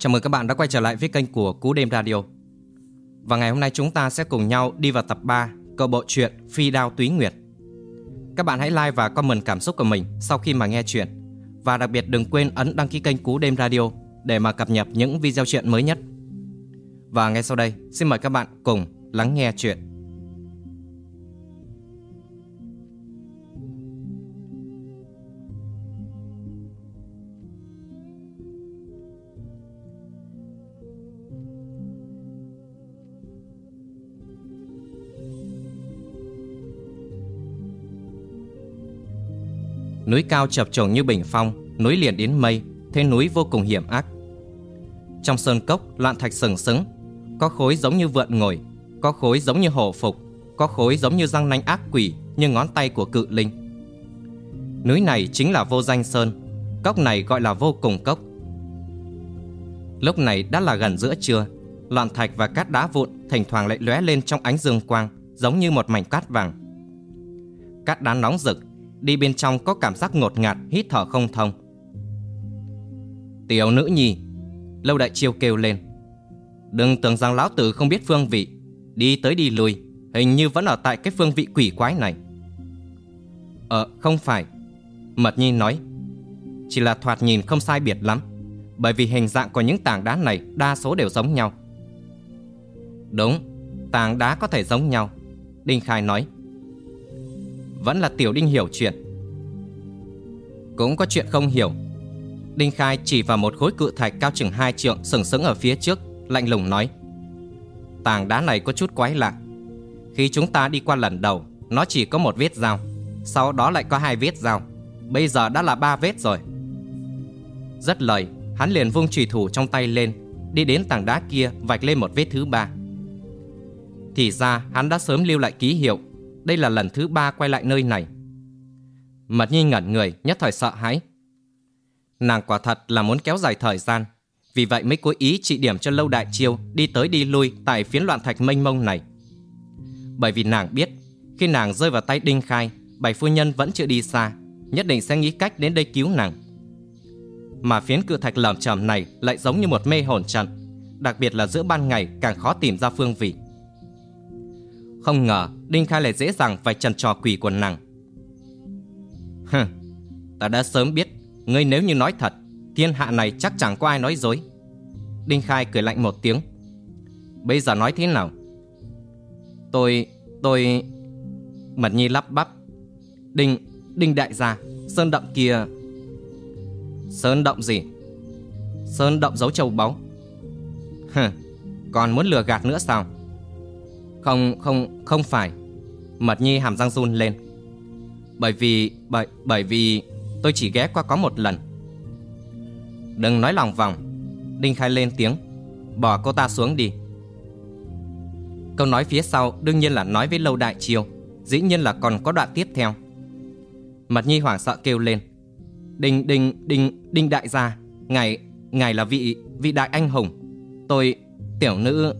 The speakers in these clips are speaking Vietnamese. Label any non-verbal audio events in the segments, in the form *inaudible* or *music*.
Chào mừng các bạn đã quay trở lại với kênh của Cú Đêm Radio. Và ngày hôm nay chúng ta sẽ cùng nhau đi vào tập 3 câu bộ truyện Phi Đao Túy Nguyệt. Các bạn hãy like và comment cảm xúc của mình sau khi mà nghe chuyện. Và đặc biệt đừng quên ấn đăng ký kênh Cú Đêm Radio để mà cập nhật những video chuyện mới nhất. Và ngay sau đây, xin mời các bạn cùng lắng nghe chuyện. Núi cao chập trùng như bình phong, núi liền đến mây, thế núi vô cùng hiểm ác. Trong sơn cốc loạn thạch sừng sững, có khối giống như vượn ngồi, có khối giống như hổ phục, có khối giống như răng nanh ác quỷ như ngón tay của cự linh. Núi này chính là vô danh sơn, cốc này gọi là vô cùng cốc. Lúc này đã là gần giữa trưa, loạn thạch và cát đá vụn thỉnh thoảng lại lóe lên trong ánh dương quang, giống như một mảnh cát vàng. Cát đá nóng rực, đi bên trong có cảm giác ngột ngạt, hít thở không thông. Tiểu nữ nhi, lâu đại chiêu kêu lên. Đừng tưởng rằng lão tử không biết phương vị, đi tới đi lui, hình như vẫn ở tại cái phương vị quỷ quái này. Ờ, không phải. Mật nhi nói, chỉ là thoạt nhìn không sai biệt lắm, bởi vì hình dạng của những tảng đá này đa số đều giống nhau. Đúng, tảng đá có thể giống nhau. Đinh Khai nói. Vẫn là Tiểu Đinh hiểu chuyện. Cũng có chuyện không hiểu. Đinh Khai chỉ vào một khối cự thạch cao chừng hai trượng sừng sững ở phía trước, lạnh lùng nói. Tảng đá này có chút quái lạ. Khi chúng ta đi qua lần đầu, nó chỉ có một vết dao. Sau đó lại có hai vết dao. Bây giờ đã là ba vết rồi. Rất lời, hắn liền vung trùy thủ trong tay lên, đi đến tảng đá kia vạch lên một vết thứ ba. Thì ra hắn đã sớm lưu lại ký hiệu đây là lần thứ ba quay lại nơi này. Mật nhi ngẩn người, nhất thời sợ hãi. Nàng quả thật là muốn kéo dài thời gian. Vì vậy mới cố ý trị điểm cho lâu đại chiêu Đi tới đi lui tại phiến loạn thạch mênh mông này. Bởi vì nàng biết, Khi nàng rơi vào tay Đinh Khai, Bảy phu nhân vẫn chưa đi xa, Nhất định sẽ nghĩ cách đến đây cứu nàng. Mà phiến cự thạch lởm chởm này Lại giống như một mê hồn trận, Đặc biệt là giữa ban ngày càng khó tìm ra phương vị không ngờ Đinh Khai lại dễ dàng phải trần trò quỷ của nàng. Hừ, Ta đã sớm biết, Ngươi nếu như nói thật, Thiên hạ này chắc chẳng có ai nói dối. Đinh Khai cười lạnh một tiếng. Bây giờ nói thế nào? Tôi Tôi, Mật Nhi lắp bắp. Đinh Đinh đại gia, Sơn động kia. Sơn động gì? Sơn động giấu châu báu. Hừ, Còn muốn lừa gạt nữa sao? Không, không, không phải. Mật Nhi hàm răng run lên. Bởi vì, bởi, bởi vì tôi chỉ ghé qua có một lần. Đừng nói lòng vòng. Đinh Khai lên tiếng. Bỏ cô ta xuống đi. Câu nói phía sau đương nhiên là nói với Lâu Đại Chiêu Dĩ nhiên là còn có đoạn tiếp theo. Mật Nhi hoảng sợ kêu lên. Đinh, đinh, đinh, đinh đại gia Ngài, ngài là vị, vị đại anh hùng. Tôi, tiểu nữ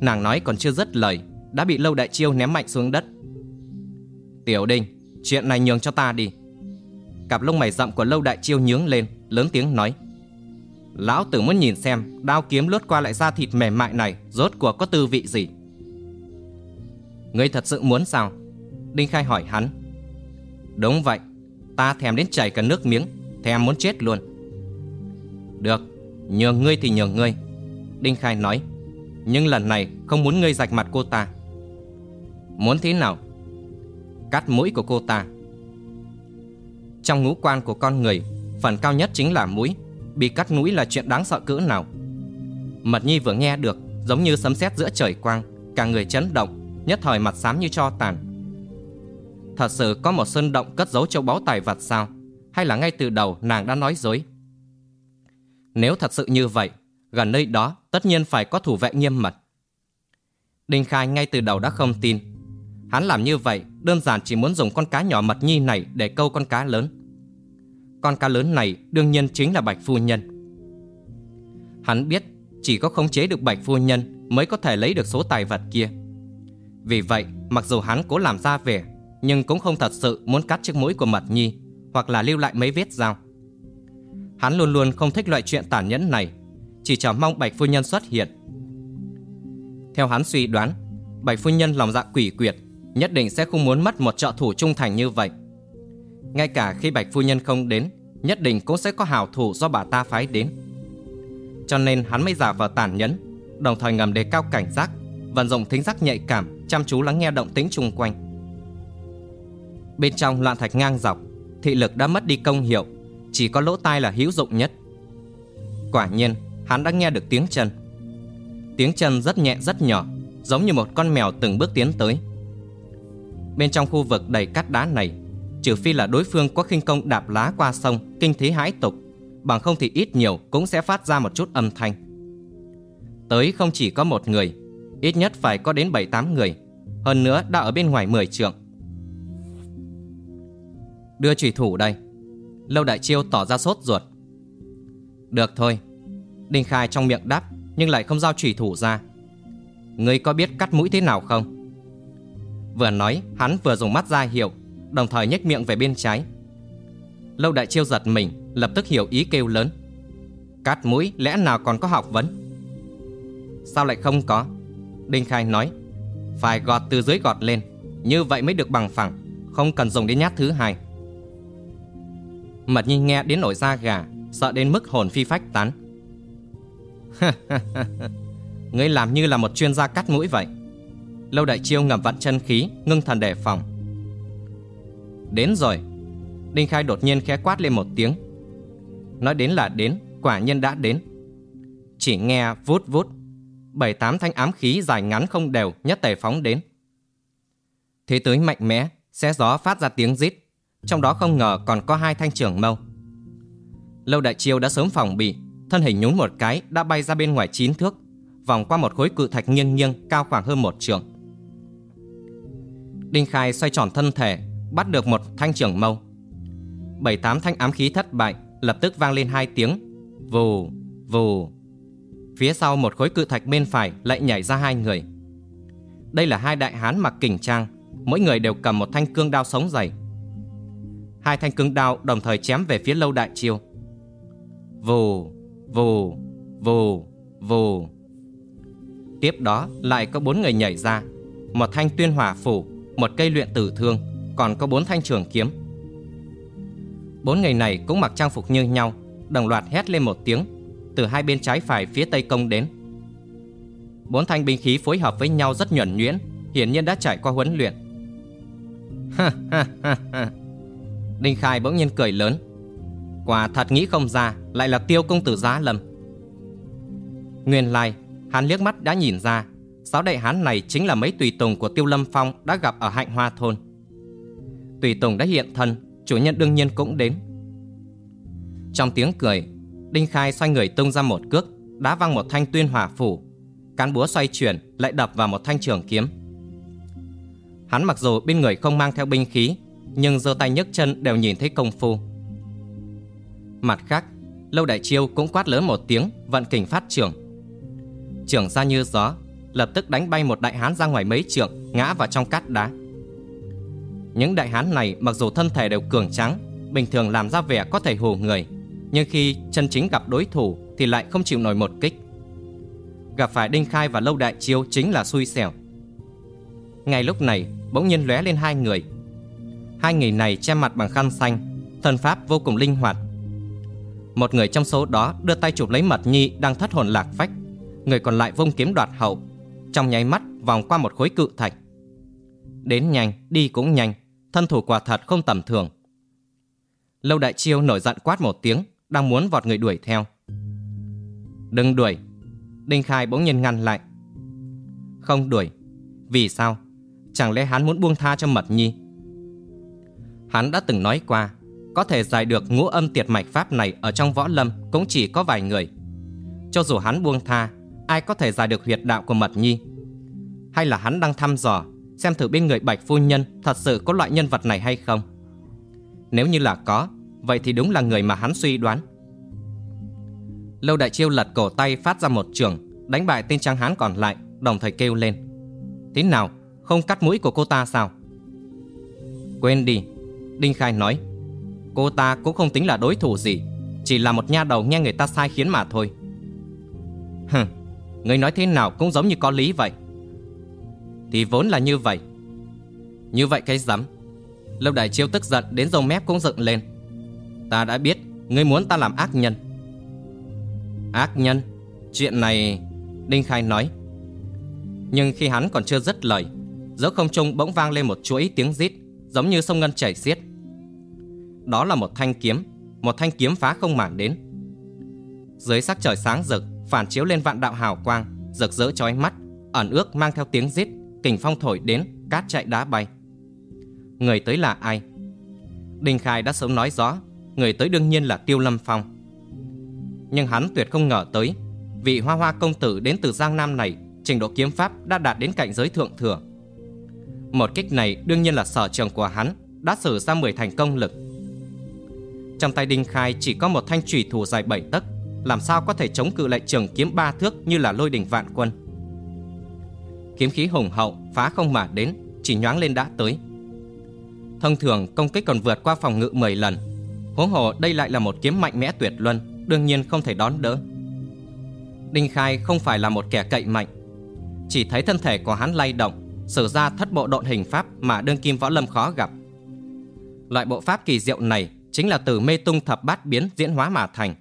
Nàng nói còn chưa dứt lời, Đã bị Lâu Đại Chiêu ném mạnh xuống đất. Tiểu Đinh Chuyện này nhường cho ta đi. Cặp lông mày rậm của Lâu Đại Chiêu nhướng lên, Lớn tiếng nói. Lão tử muốn nhìn xem Đao kiếm lướt qua lại da thịt mềm mại này Rốt cuộc có tư vị gì. Ngươi thật sự muốn sao? Đinh Khai hỏi hắn. Đúng vậy, Ta thèm đến chảy cả nước miếng, Thèm muốn chết luôn. Được, Nhường ngươi thì nhường ngươi, Đinh Khai nói nhưng lần này không muốn ngươi rạch mặt cô ta. Muốn thế nào? Cắt mũi của cô ta. Trong ngũ quan của con người, Phần cao nhất chính là mũi. Bị cắt mũi là chuyện đáng sợ cỡ nào? Mật nhi vừa nghe được, Giống như sấm sét giữa trời quang, Cả người chấn động, Nhất thời mặt xám như cho tàn. Thật sự có một sơn động cất giấu châu báu tài vật sao? Hay là ngay từ đầu nàng đã nói dối? Nếu thật sự như vậy gần nơi đó tất nhiên phải có thủ vệ nghiêm mật. Đinh Khai ngay từ đầu đã không tin. Hắn làm như vậy đơn giản chỉ muốn dùng con cá nhỏ mật nhi này để câu con cá lớn. Con cá lớn này đương nhiên chính là Bạch Phu Nhân. Hắn biết chỉ có khống chế được Bạch Phu Nhân mới có thể lấy được số tài vật kia. Vì vậy, mặc dù hắn cố làm ra vẻ, nhưng cũng không thật sự muốn cắt chiếc mũi của Mật Nhi hoặc là lưu lại mấy vết dao. Hắn luôn luôn không thích loại chuyện tàn nhẫn này chỉ chờ mong Bạch Phu Nhân xuất hiện. Theo hắn suy đoán, Bạch Phu Nhân lòng dạ quỷ quyệt, Nhất định sẽ không muốn mất một trợ thủ trung thành như vậy. Ngay cả khi Bạch Phu Nhân không đến, Nhất định cũng sẽ có hào thủ do bà ta phái đến. Cho nên hắn mới giả vờ tàn nhẫn, Đồng thời ngầm đề cao cảnh giác, Vận dụng thính giác nhạy cảm, Chăm chú lắng nghe động tĩnh chung quanh. Bên trong loạn thạch ngang dọc, Thị lực đã mất đi công hiệu, Chỉ có lỗ tai là hữu dụng nhất. Quả nhiên hắn đã nghe được tiếng chân. Tiếng chân rất nhẹ, rất nhỏ, Giống như một con mèo từng bước tiến tới. Bên trong khu vực đầy cát đá này, Trừ phi là đối phương có khinh công đạp lá qua sông, Kinh thế hãi tục, Bằng không thì ít nhiều cũng sẽ phát ra một chút âm thanh. Tới không chỉ có một người, Ít nhất phải có đến 7-8 người, Hơn nữa đã ở bên ngoài 10 trượng. Đưa trùy thủ đây. Lâu Đại Chiêu tỏ ra sốt ruột. Được thôi Đinh Khai trong miệng đáp, Nhưng lại không giao trùy thủ ra. Ngươi có biết cắt mũi thế nào không? Vừa nói, hắn vừa dùng mắt ra hiệu, Đồng thời nhếch miệng về bên trái. Lâu Đại Chiêu giật mình, Lập tức hiểu ý kêu lớn. Cắt mũi, lẽ nào còn có học vấn? Sao lại không có? Đinh Khai nói, Phải gọt từ dưới gọt lên, Như vậy mới được bằng phẳng, Không cần dùng đến nhát thứ hai. Mật Nhi nghe đến nổi da gà, Sợ đến mức hồn phi phách tán. *laughs* Ngươi làm như là một chuyên gia cắt mũi vậy. Lâu đại chiêu ngầm vặn chân khí, Ngưng thần đề phòng. Đến rồi. Đinh Khai đột nhiên khẽ quát lên một tiếng. Nói đến là đến, Quả nhiên đã đến. Chỉ nghe vút vút. Bảy tám thanh ám khí dài ngắn không đều Nhất tề phóng đến. Thế tới mạnh mẽ, Xé gió phát ra tiếng rít. Trong đó không ngờ còn có hai thanh trưởng mâu. Lâu đại chiêu đã sớm phòng bị. Thân hình nhún một cái đã bay ra bên ngoài chín thước. Vòng qua một khối cự thạch nghiêng nghiêng Cao khoảng hơn một trượng. Đinh Khai xoay tròn thân thể Bắt được một thanh trưởng mâu. Bảy tám thanh ám khí thất bại Lập tức vang lên hai tiếng. Vù, vù. Phía sau một khối cự thạch bên phải Lại nhảy ra hai người. Đây là hai đại hán mặc kình trang Mỗi người đều cầm một thanh cương đao sống dày. Hai thanh cương đao đồng thời chém về phía lâu đại chiêu. Vù, vù, vù, vù. Tiếp đó lại có bốn người nhảy ra. Một thanh tuyên hỏa phủ Một cây luyện tử thương Còn có bốn thanh trường kiếm. Bốn người này cũng mặc trang phục như nhau Đồng loạt hét lên một tiếng Từ hai bên trái phải phía tây công đến. Bốn thanh binh khí phối hợp với nhau rất nhuẩn nhuyễn Hiển nhiên đã trải qua huấn luyện. Ha ha ha ha. Đinh Khai bỗng nhiên cười lớn. Quả thật nghĩ không ra, Lại là tiêu công tử giá lâm. Nguyên lai, Hắn liếc mắt đã nhìn ra Sáu đại hán này chính là mấy tùy tùng của Tiêu Lâm Phong Đã gặp ở hạnh hoa thôn. Tùy tùng đã hiện thân, Chủ nhân đương nhiên cũng đến. Trong tiếng cười, Đinh Khai xoay người tung ra một cước, Đá văng một thanh tuyên hỏa phủ. Cán búa xoay chuyển, lại đập vào một thanh trường kiếm. Hắn mặc dù bên người không mang theo binh khí, Nhưng giơ tay nhấc chân đều nhìn thấy công phu. Mặt khác Lâu Đại Chiêu cũng quát lớn một tiếng Vận kình phát trưởng. Trưởng ra như gió Lập tức đánh bay một đại hán ra ngoài mấy trượng Ngã vào trong cát đá. Những đại hán này mặc dù thân thể đều cường tráng, Bình thường làm ra vẻ có thể hù người Nhưng khi chân chính gặp đối thủ Thì lại không chịu nổi một kích. Gặp phải Đinh Khai và Lâu Đại Chiêu Chính là xui xẻo. Ngay lúc này bỗng nhiên lóe lên hai người. Hai người này che mặt bằng khăn xanh Thân pháp vô cùng linh hoạt một người trong số đó đưa tay chụp lấy mật nhi Đang thất hồn lạc phách. Người còn lại vung kiếm đoạt hậu. Trong nháy mắt vòng qua một khối cự thạch. Đến nhanh, đi cũng nhanh. Thân thủ quả thật không tầm thường. Lâu đại chiêu nổi giận quát một tiếng Đang muốn vọt người đuổi theo. Đừng đuổi. Đinh Khai bỗng nhiên ngăn lại. Không đuổi. Vì sao? Chẳng lẽ hắn muốn buông tha cho Mật Nhi? Hắn đã từng nói qua có thể giải được ngũ âm tiệt mạch pháp này Ở trong võ lâm cũng chỉ có vài người. Cho dù hắn buông tha, Ai có thể giải được huyệt đạo của Mật Nhi? Hay là hắn đang thăm dò, Xem thử bên người Bạch Phu Nhân Thật sự có loại nhân vật này hay không? Nếu như là có, Vậy thì đúng là người mà hắn suy đoán. Lâu Đại Chiêu lật cổ tay phát ra một trường, Đánh bại tên trang hán còn lại, Đồng thời kêu lên. Thế nào, không cắt mũi của cô ta sao? Quên đi, Đinh Khai nói Cô ta cũng không tính là đối thủ gì Chỉ là một nha đầu nghe người ta sai khiến mà thôi. Hừ, người nói thế nào cũng giống như có lý vậy. Thì vốn là như vậy. Như vậy cái rắm. Lâu Đại Chiêu tức giận đến rồng mép cũng dựng lên. Ta đã biết Ngươi muốn ta làm ác nhân. Ác nhân? Chuyện này Đinh Khai nói. Nhưng khi hắn còn chưa dứt lời Giữa không trung bỗng vang lên một chuỗi tiếng rít Giống như sông ngân chảy xiết. Đó là một thanh kiếm, Một thanh kiếm phá không màn đến. Dưới sắc trời sáng rực, Phản chiếu lên vạn đạo hào quang, Rực rỡ chói mắt, Ẩn ước mang theo tiếng rít, Kình phong thổi đến, Cát chạy đá bay. Người tới là ai? Đinh Khai đã sớm nói rõ, Người tới đương nhiên là Tiêu Lâm Phong. Nhưng hắn tuyệt không ngờ tới, Vị hoa hoa công tử đến từ Giang Nam này, Trình độ kiếm pháp đã đạt đến cảnh giới thượng thừa. Một kích này đương nhiên là sở trường của hắn, Đã sử ra 10 thành công lực. Trong tay Đinh Khai chỉ có một thanh trùy thủ dài 7 tấc. Làm sao có thể chống cự lại trường kiếm ba thước như là lôi đỉnh vạn quân? Kiếm khí hùng hậu, phá không mà đến, Chỉ nhoáng lên đã tới. Thông thường, công kích còn vượt qua phòng ngự 10 lần. Huống hồ, đây lại là một kiếm mạnh mẽ tuyệt luân, Đương nhiên không thể đón đỡ. Đinh Khai không phải là một kẻ cậy mạnh. Chỉ thấy thân thể của hắn lay động, Sử ra thất bộ độn hình pháp Mà đương kim võ lâm khó gặp. Loại bộ pháp kỳ diệu này Chính là từ mê tung thập bát biến diễn hóa mà thành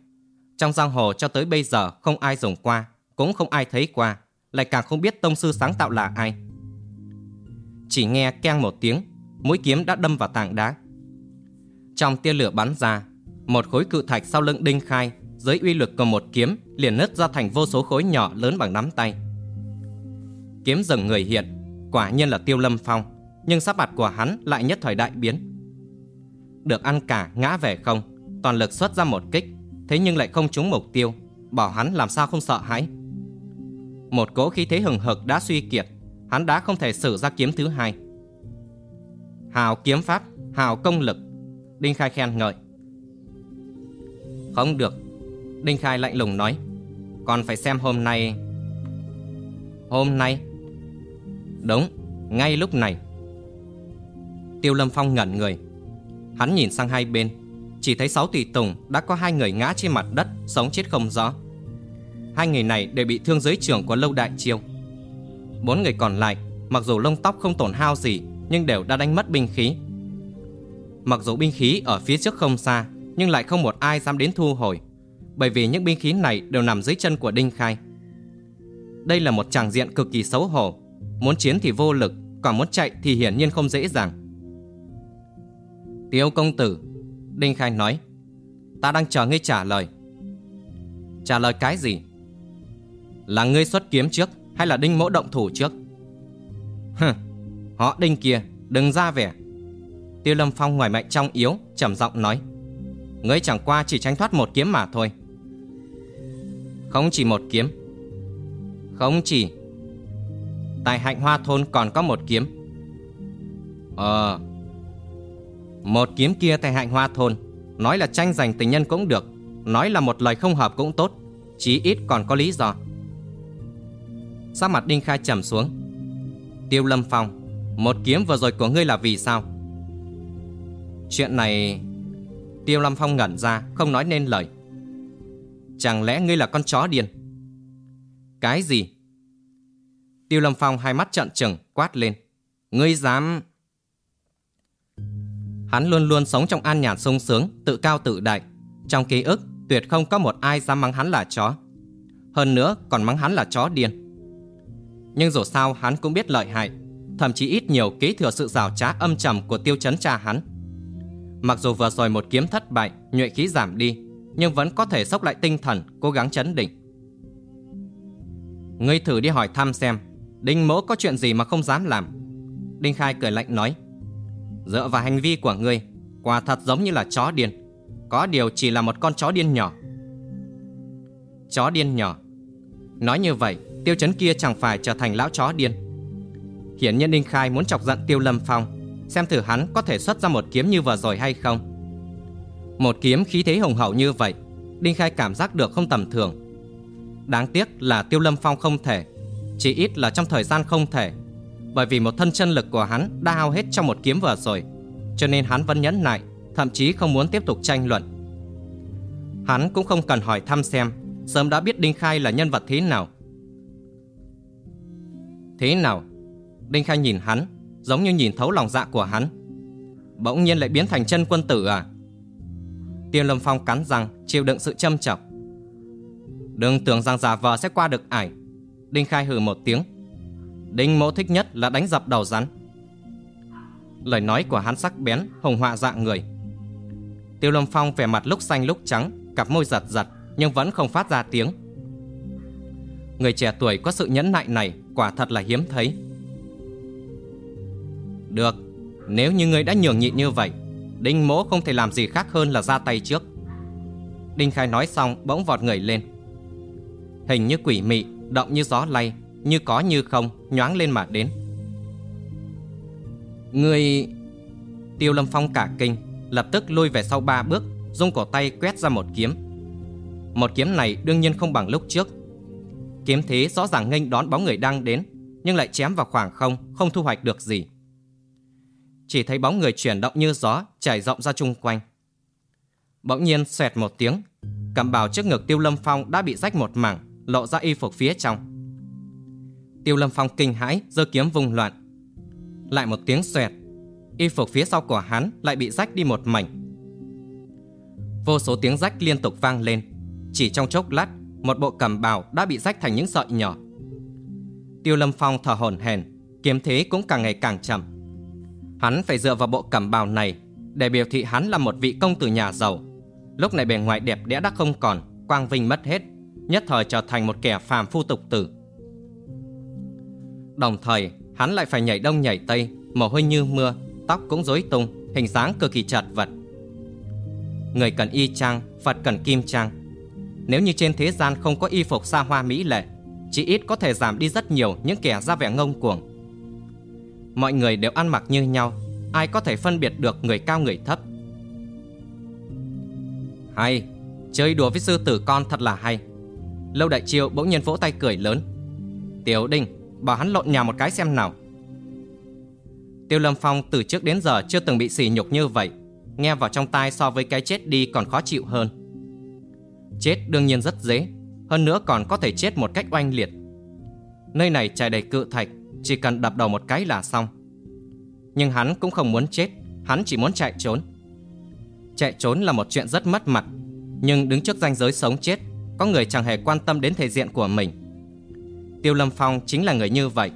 Trong giang hồ cho tới bây giờ Không ai dùng qua Cũng không ai thấy qua Lại càng không biết tông sư sáng tạo là ai Chỉ nghe keng một tiếng mũi kiếm đã đâm vào tảng đá. Trong tia lửa bắn ra, một khối cự thạch sau lưng Đinh Khai dưới uy lực của một kiếm liền nứt ra thành vô số khối nhỏ lớn bằng nắm tay. Kiếm dừng người hiện, quả nhiên là Tiêu Lâm Phong, nhưng sắc mặt của hắn lại nhất thời đại biến. Được ăn cả ngã về không, toàn lực xuất ra một kích, thế nhưng lại không trúng mục tiêu, bảo hắn làm sao không sợ hãi. Một cỗ khí thế hừng hực đã suy kiệt, hắn đã không thể sử ra kiếm thứ hai. Hào kiếm pháp, hào công lực. Đinh Khai khen ngợi. Không được. Đinh Khai lạnh lùng nói. Còn phải xem hôm nay. Hôm nay? Đúng, ngay lúc này. Tiêu Lâm Phong ngẩn người. Hắn nhìn sang hai bên Chỉ thấy sáu tùy tùng đã có hai người ngã trên mặt đất Sống chết không rõ Hai người này đều bị thương dưới trưởng của lâu đại chiêu Bốn người còn lại Mặc dù lông tóc không tổn hao gì nhưng đều đã đánh mất binh khí. Mặc dù binh khí ở phía trước không xa, nhưng lại không một ai dám đến thu hồi, bởi vì những binh khí này đều nằm dưới chân của Đinh Khai. Đây là một tràng diện cực kỳ xấu hổ, muốn chiến thì vô lực, còn muốn chạy thì hiển nhiên không dễ dàng. Tiêu công tử, Đinh Khai nói, ta đang chờ ngươi trả lời. Trả lời cái gì? Là ngươi xuất kiếm trước hay là Đinh mỗ động thủ trước? Hừ, Họ đinh kia đừng ra vẻ Tiêu Lâm Phong ngoài mạnh trong yếu trầm giọng nói Ngươi chẳng qua chỉ tránh thoát một kiếm mà thôi Không chỉ một kiếm Không chỉ Tại hạnh hoa thôn còn có một kiếm Ờ một kiếm kia tại hạnh hoa thôn. Nói là tranh giành tình nhân cũng được. Nói là một lời không hợp cũng tốt. Chí ít còn có lý do. Sắc mặt Đinh Khai trầm xuống. Tiêu Lâm Phong, một kiếm vừa rồi của ngươi là vì sao? Chuyện này, Tiêu Lâm Phong ngẩn ra, Không nói nên lời. Chẳng lẽ ngươi là con chó điên? Cái gì? Tiêu Lâm Phong hai mắt trợn trừng, Quát lên. Ngươi dám Hắn luôn luôn sống trong an nhàn sung sướng Tự cao tự đại Trong ký ức tuyệt không có một ai dám mắng hắn là chó Hơn nữa còn mắng hắn là chó điên Nhưng dù sao hắn cũng biết lợi hại thậm chí ít nhiều kế thừa sự rào trá âm trầm của tiêu chấn cha hắn. Mặc dù vừa rồi một kiếm thất bại, nhuệ khí giảm đi, nhưng vẫn có thể sốc lại tinh thần, cố gắng chấn định. Ngươi thử đi hỏi thăm xem, Đinh mỗ có chuyện gì mà không dám làm. Đinh Khai cười lạnh nói, dựa vào hành vi của ngươi, quả thật giống như là chó điên. Có điều chỉ là một con chó điên nhỏ. Chó điên nhỏ. Nói như vậy, tiêu chấn kia chẳng phải trở thành lão chó điên Hiển nhiên Đinh Khai muốn chọc giận Tiêu Lâm Phong Xem thử hắn có thể xuất ra một kiếm như vừa rồi hay không Một kiếm khí thế hùng hậu như vậy Đinh Khai cảm giác được không tầm thường Đáng tiếc là Tiêu Lâm Phong không thể Chỉ ít là trong thời gian không thể bởi vì một thân chân lực của hắn đã hao hết trong một kiếm vừa rồi Cho nên hắn vẫn nhẫn nại Thậm chí không muốn tiếp tục tranh luận Hắn cũng không cần hỏi thăm xem, sớm đã biết Đinh Khai là nhân vật thế nào. Thế nào? Đinh Khai nhìn hắn, giống như nhìn thấu lòng dạ của hắn. Bỗng nhiên lại biến thành chân quân tử à? Tiêu Lâm Phong cắn răng, chịu đựng sự châm chọc. Đừng tưởng rằng giả vờ sẽ qua được ải. Đinh Khai hừ một tiếng. Đinh mỗ thích nhất là đánh dập đầu rắn. Lời nói của hắn sắc bén, hùng họa dạng người. Tiêu Lâm Phong vẻ mặt lúc xanh lúc trắng, cặp môi giật giật, nhưng vẫn không phát ra tiếng. Người trẻ tuổi có sự nhẫn nại này quả thật là hiếm thấy. Được, nếu như ngươi đã nhường nhịn như vậy, Đinh mỗ không thể làm gì khác hơn là ra tay trước. Đinh Khai nói xong bỗng vọt người lên. Hình như quỷ mị, động như gió lay, như có như không, nhoáng lên mà đến. Người... Tiêu Lâm Phong cả kinh, lập tức lui về sau ba bước, dùng cổ tay quét ra một kiếm. Một kiếm này đương nhiên không bằng lúc trước. Kiếm thế rõ ràng nghênh đón bóng người đang đến, nhưng lại chém vào khoảng không, không thu hoạch được gì. Chỉ thấy bóng người chuyển động như gió, trải rộng ra chung quanh. Bỗng nhiên xoẹt một tiếng, cầm bào trước ngực Tiêu Lâm Phong đã bị rách một mảng, lộ ra y phục phía trong. Tiêu Lâm Phong kinh hãi, giơ kiếm vung loạn. Lại một tiếng xoẹt, y phục phía sau của hắn lại bị rách đi một mảnh. Vô số tiếng rách liên tục vang lên, chỉ trong chốc lát, một bộ cẩm bào đã bị rách thành những sợi nhỏ. Tiêu Lâm Phong thở hổn hển, kiếm thế cũng càng ngày càng chậm. Hắn phải dựa vào bộ cẩm bào này để biểu thị hắn là một vị công tử nhà giàu. Lúc này bề ngoài đẹp đẽ đã không còn, quang vinh mất hết, nhất thời trở thành một kẻ phàm phu tục tử. Đồng thời, hắn lại phải nhảy đông nhảy tây, mồ hôi như mưa, tóc cũng rối tung, hình dáng cực kỳ chật vật. Người cần y trang, Phật cần kim trang. Nếu như trên thế gian không có y phục xa hoa mỹ lệ, chỉ ít có thể giảm đi rất nhiều những kẻ ra vẻ ngông cuồng. Mọi người đều ăn mặc như nhau, ai có thể phân biệt được người cao người thấp. Hay, chơi đùa với sư tử con thật là hay. Lâu Đại Chiêu bỗng nhiên vỗ tay cười lớn. Tiểu Đinh, bảo hắn lộn nhà một cái xem nào. Tiêu Lâm Phong từ trước đến giờ chưa từng bị sỉ nhục như vậy, nghe vào trong tai so với cái chết đi còn khó chịu hơn. Chết đương nhiên rất dễ, hơn nữa còn có thể chết một cách oanh liệt. Nơi này trải đầy cự thạch, chỉ cần đập đầu một cái là xong. Nhưng hắn cũng không muốn chết, hắn chỉ muốn chạy trốn. Chạy trốn là một chuyện rất mất mặt, nhưng đứng trước ranh giới sống chết, có người chẳng hề quan tâm đến thể diện của mình. Tiêu Lâm Phong chính là người như vậy.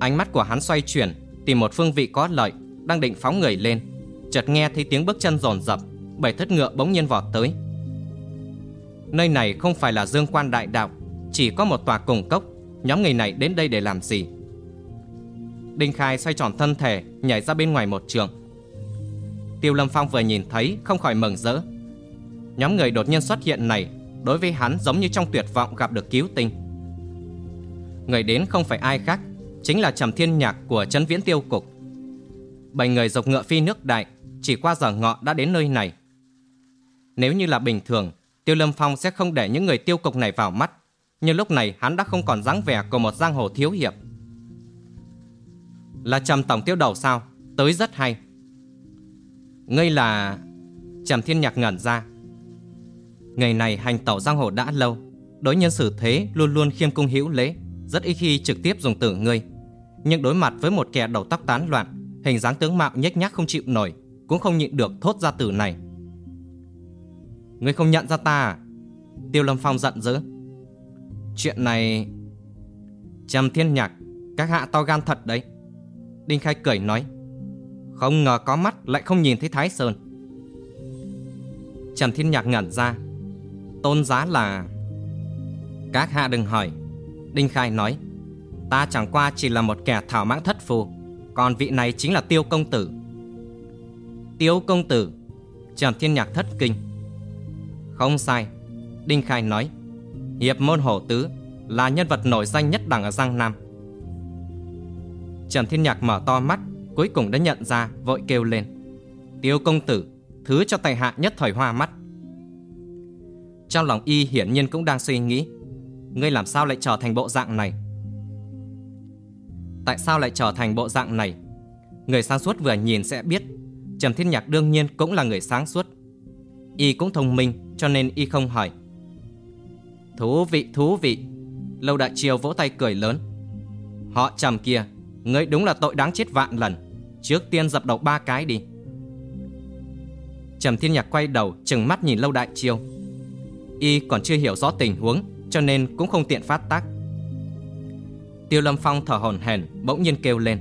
Ánh mắt của hắn xoay chuyển, tìm một phương vị có lợi, đang định phóng người lên. Chợt nghe thấy tiếng bước chân rồn rập, bảy thất ngựa bỗng nhiên vọt tới. Nơi này không phải là dương quan đại đạo, chỉ có một tòa cùng cốc. Nhóm người này đến đây để làm gì? Đinh Khai xoay tròn thân thể, nhảy ra bên ngoài một trường. Tiêu Lâm Phong vừa nhìn thấy, không khỏi mừng rỡ. Nhóm người đột nhiên xuất hiện này, đối với hắn giống như trong tuyệt vọng gặp được cứu tinh. Người đến không phải ai khác, chính là Trầm Thiên Nhạc của Trấn Viễn Tiêu Cục. Bảy người dọc ngựa phi nước đại, chỉ qua giờ ngọ đã đến nơi này. Nếu như là bình thường, Tiêu Lâm Phong sẽ không để những người tiêu cục này vào mắt, nhưng lúc này hắn đã không còn dáng vẻ của một giang hồ thiếu hiệp. Là Trầm Tổng Tiêu Đầu sao? Tới rất hay. Ngươi là... Trầm Thiên Nhạc ngẩn ra. Ngày này hành tẩu giang hồ đã lâu, đối nhân xử thế luôn luôn khiêm cung hữu lễ, rất ít khi trực tiếp dùng từ ngươi. Nhưng đối mặt với một kẻ đầu tóc tán loạn, hình dáng tướng mạo nhếch nhác không chịu nổi, cũng không nhịn được thốt ra từ này. Ngươi không nhận ra ta à? Tiêu Lâm Phong giận dữ. Chuyện này... Trầm Thiên Nhạc, các hạ to gan thật đấy. Đinh Khai cười nói. Không ngờ có mắt lại không nhìn thấy Thái Sơn. Trầm Thiên Nhạc ngẩn ra. Tôn giá là... Các hạ đừng hỏi. Đinh Khai nói. Ta chẳng qua chỉ là một kẻ thảo mãng thất phù. Còn vị này chính là Tiêu Công Tử. Tiêu Công Tử. Trần Thiên Nhạc thất kinh. Không sai. Đinh Khai nói. Hiệp môn hổ tứ là nhân vật nổi danh nhất đẳng ở Giang Nam. Trần Thiên Nhạc mở to mắt, cuối cùng đã nhận ra, vội kêu lên. Tiêu công tử, thứ cho tài hạ nhất thời hoa mắt. Trong lòng y hiển nhiên cũng đang suy nghĩ, ngươi làm sao lại trở thành bộ dạng này? Tại sao lại trở thành bộ dạng này? Người sáng suốt vừa nhìn sẽ biết, Trầm Thiên Nhạc đương nhiên cũng là người sáng suốt. Y cũng thông minh cho nên Y không hỏi Thú vị thú vị Lâu đại triều vỗ tay cười lớn Họ trầm kia Ngươi đúng là tội đáng chết vạn lần Trước tiên dập đầu ba cái đi Trầm Thiên Nhạc quay đầu chừng mắt nhìn Lâu Đại triều. Y còn chưa hiểu rõ tình huống cho nên cũng không tiện phát tác. Tiêu Lâm Phong thở hổn hển, Bỗng nhiên kêu lên.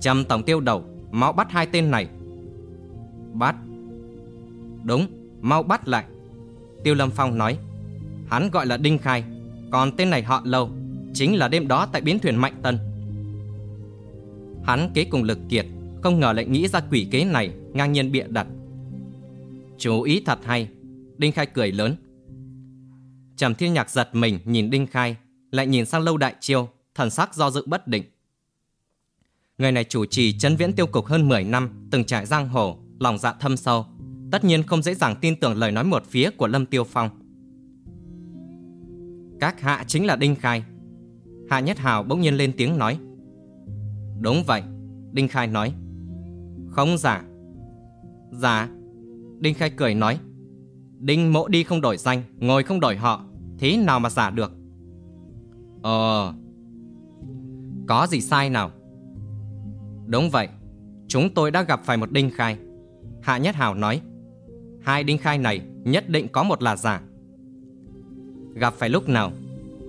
Trầm tổng tiêu đầu, Mau bắt hai tên này. Bắt. Đúng, Mau bắt lại. Tiêu Lâm Phong nói, Hắn gọi là Đinh Khai, Còn tên này họ Lâu, Chính là đêm đó tại biến thuyền Mạnh Tân. Hắn kế cùng lực kiệt, Không ngờ lại nghĩ ra quỷ kế này, Ngang nhiên bịa đặt. Chú ý thật hay, Đinh Khai cười lớn. Trầm Thiên Nhạc giật mình nhìn Đinh Khai, Lại nhìn sang Lâu Đại Chiêu, Thần sắc do dự bất định. Người này chủ trì chấn viễn tiêu cục hơn 10 năm, Từng trải giang hồ, Lòng dạ thâm sâu, Tất nhiên không dễ dàng tin tưởng lời nói một phía của Lâm Tiêu Phong. Các hạ chính là Đinh Khai. Hạ Nhất Hào bỗng nhiên lên tiếng nói. Đúng vậy, Đinh Khai nói. Không giả. Giả. Đinh Khai cười nói. Đinh mộ đi không đổi danh, Ngồi không đổi họ. Thế nào mà giả được? Ờ Có gì sai nào? Đúng vậy, Chúng tôi đã gặp phải một Đinh Khai. Hạ Nhất Hào nói, Hai Đinh Khai này nhất định có một là giả. Gặp phải lúc nào,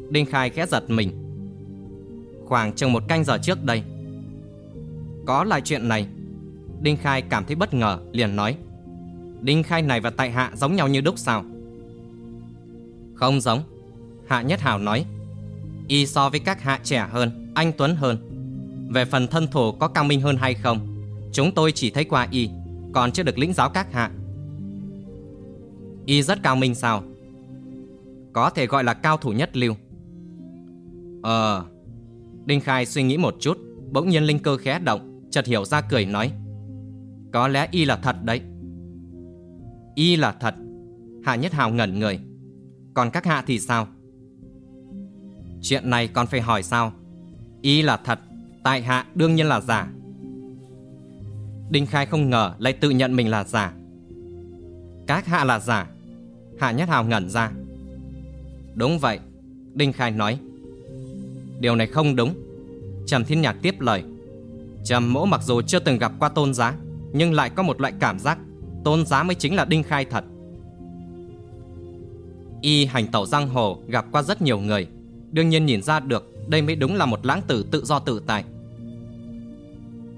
Đinh Khai khẽ giật mình. Khoảng chừng một canh giờ trước đây, Có lại chuyện này. Đinh Khai cảm thấy bất ngờ, liền nói, Đinh Khai này và tại hạ giống nhau như đúc sao? Không giống. Hạ Nhất Hào nói, Y so với các hạ trẻ hơn, Anh Tuấn hơn. Về phần thân thủ có cao minh hơn hay không, Chúng tôi chỉ thấy qua Y, Còn chưa được lĩnh giáo các hạ. Y rất cao minh sao? Có thể gọi là cao thủ nhất lưu. Ờ. Đinh Khai suy nghĩ một chút, Bỗng nhiên linh cơ khẽ động, Chợt hiểu ra cười nói, Có lẽ Y là thật đấy. Y là thật. Hạ Nhất Hào ngẩn người. Còn các hạ thì sao? Chuyện này còn phải hỏi sao? Y là thật, Tại hạ đương nhiên là giả. Đinh Khai không ngờ lại tự nhận mình là giả. Các hạ là giả? Hạ Nhất Hào ngẩn ra. Đúng vậy, Đinh Khai nói. Điều này không đúng. Trầm Thiên Nhạc tiếp lời. Trầm mỗ mặc dù chưa từng gặp qua tôn giá, Nhưng lại có một loại cảm giác. Tôn giá mới chính là Đinh Khai thật. Y hành tẩu giang hồ, gặp qua rất nhiều người. Đương nhiên nhìn ra được, Đây mới đúng là một lãng tử tự do tự tại.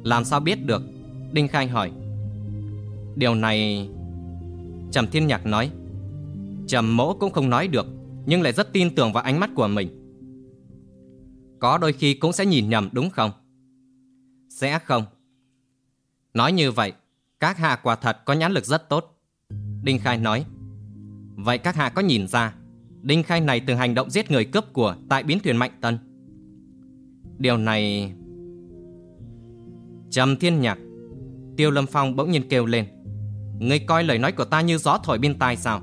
Làm sao biết được? Đinh Khai hỏi. Điều này, Trầm Thiên Nhạc nói. Trầm mỗ cũng không nói được, Nhưng lại rất tin tưởng vào ánh mắt của mình. Có đôi khi cũng sẽ nhìn nhầm đúng không? Sẽ không. Nói như vậy, các hạ quả thật có nhãn lực rất tốt. Đinh Khai nói. Vậy các hạ có nhìn ra Đinh Khai này từng hành động giết người cướp của Tại biến thuyền Mạnh Tân Điều này Trầm thiên nhạc Tiêu Lâm Phong bỗng nhiên kêu lên Ngươi coi lời nói của ta như gió thổi bên tai sao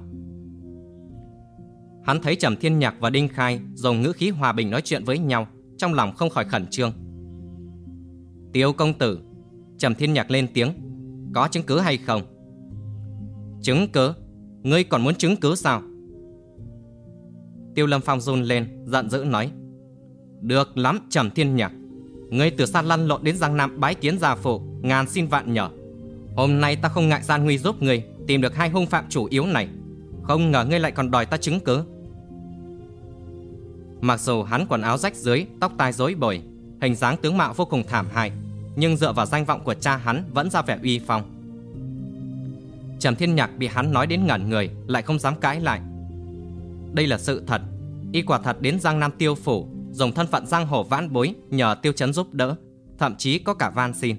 Hắn thấy Trầm Thiên Nhạc và Đinh Khai dùng ngữ khí hòa bình nói chuyện với nhau, trong lòng không khỏi khẩn trương. Tiêu công tử, Trầm Thiên Nhạc lên tiếng, có chứng cứ hay không? Chứng cứ? Ngươi còn muốn chứng cứ sao? Tiêu Lâm Phong run lên, giận dữ nói. Được lắm, Trầm Thiên Nhạc. Ngươi từ xa lăn lộn đến Giang Nam bái kiến gia phụ, ngàn xin vạn nhờ. Hôm nay ta không ngại gian nguy giúp ngươi tìm được hai hung phạm chủ yếu này. Không ngờ ngươi lại còn đòi ta chứng cứ. Mặc dù hắn quần áo rách dưới, tóc tai rối bời, hình dáng tướng mạo vô cùng thảm hại, nhưng dựa vào danh vọng của cha hắn vẫn ra vẻ uy phong. Trầm Thiên Nhạc bị hắn nói đến ngẩn người, lại không dám cãi lại. Đây là sự thật, y quả thật đến Giang Nam Tiêu phủ, dùng thân phận giang hồ vãn bối nhờ Tiêu Chấn giúp đỡ, thậm chí có cả van xin.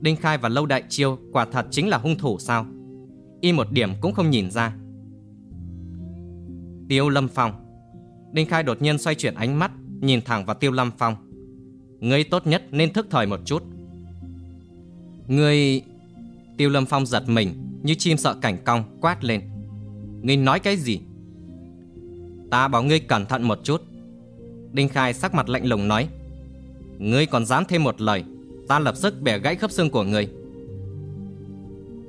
Đinh Khai và Lâu Đại Chiêu quả thật chính là hung thủ sao? Y một điểm cũng không nhìn ra. Tiêu Lâm Phong Đinh Khai đột nhiên xoay chuyển ánh mắt, nhìn thẳng vào Tiêu Lâm Phong. Ngươi tốt nhất nên thức thời một chút Ngươi... Tiêu Lâm Phong giật mình Như chim sợ cảnh cong quát lên Ngươi nói cái gì Ta bảo ngươi cẩn thận một chút Đinh Khai sắc mặt lạnh lùng nói Ngươi còn dám thêm một lời Ta lập tức bẻ gãy khớp xương của ngươi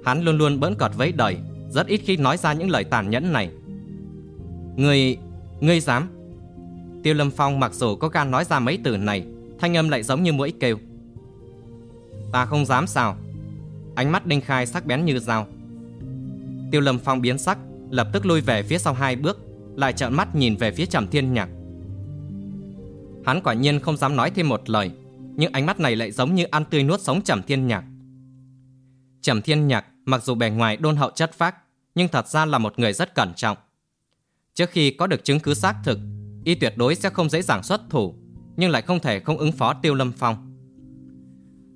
Hắn luôn luôn bỡn cọt với đời rất ít khi nói ra những lời tàn nhẫn này. Ngươi, ngươi dám? Tiêu Lâm Phong mặc dù có gan nói ra mấy từ này, thanh âm lại giống như mũi kêu. Ta không dám sao? Ánh mắt Đinh Khai sắc bén như dao. Tiêu Lâm Phong biến sắc, lập tức lui về phía sau hai bước, lại trợn mắt nhìn về phía Trầm Thiên Nhạc. Hắn quả nhiên không dám nói thêm một lời, nhưng ánh mắt này lại giống như ăn tươi nuốt sống Trầm Thiên Nhạc. Trầm Thiên Nhạc mặc dù bề ngoài đôn hậu chất phác, nhưng thật ra là một người rất cẩn trọng. Trước khi có được chứng cứ xác thực, y tuyệt đối sẽ không dễ dàng xuất thủ, nhưng lại không thể không ứng phó Tiêu Lâm Phong.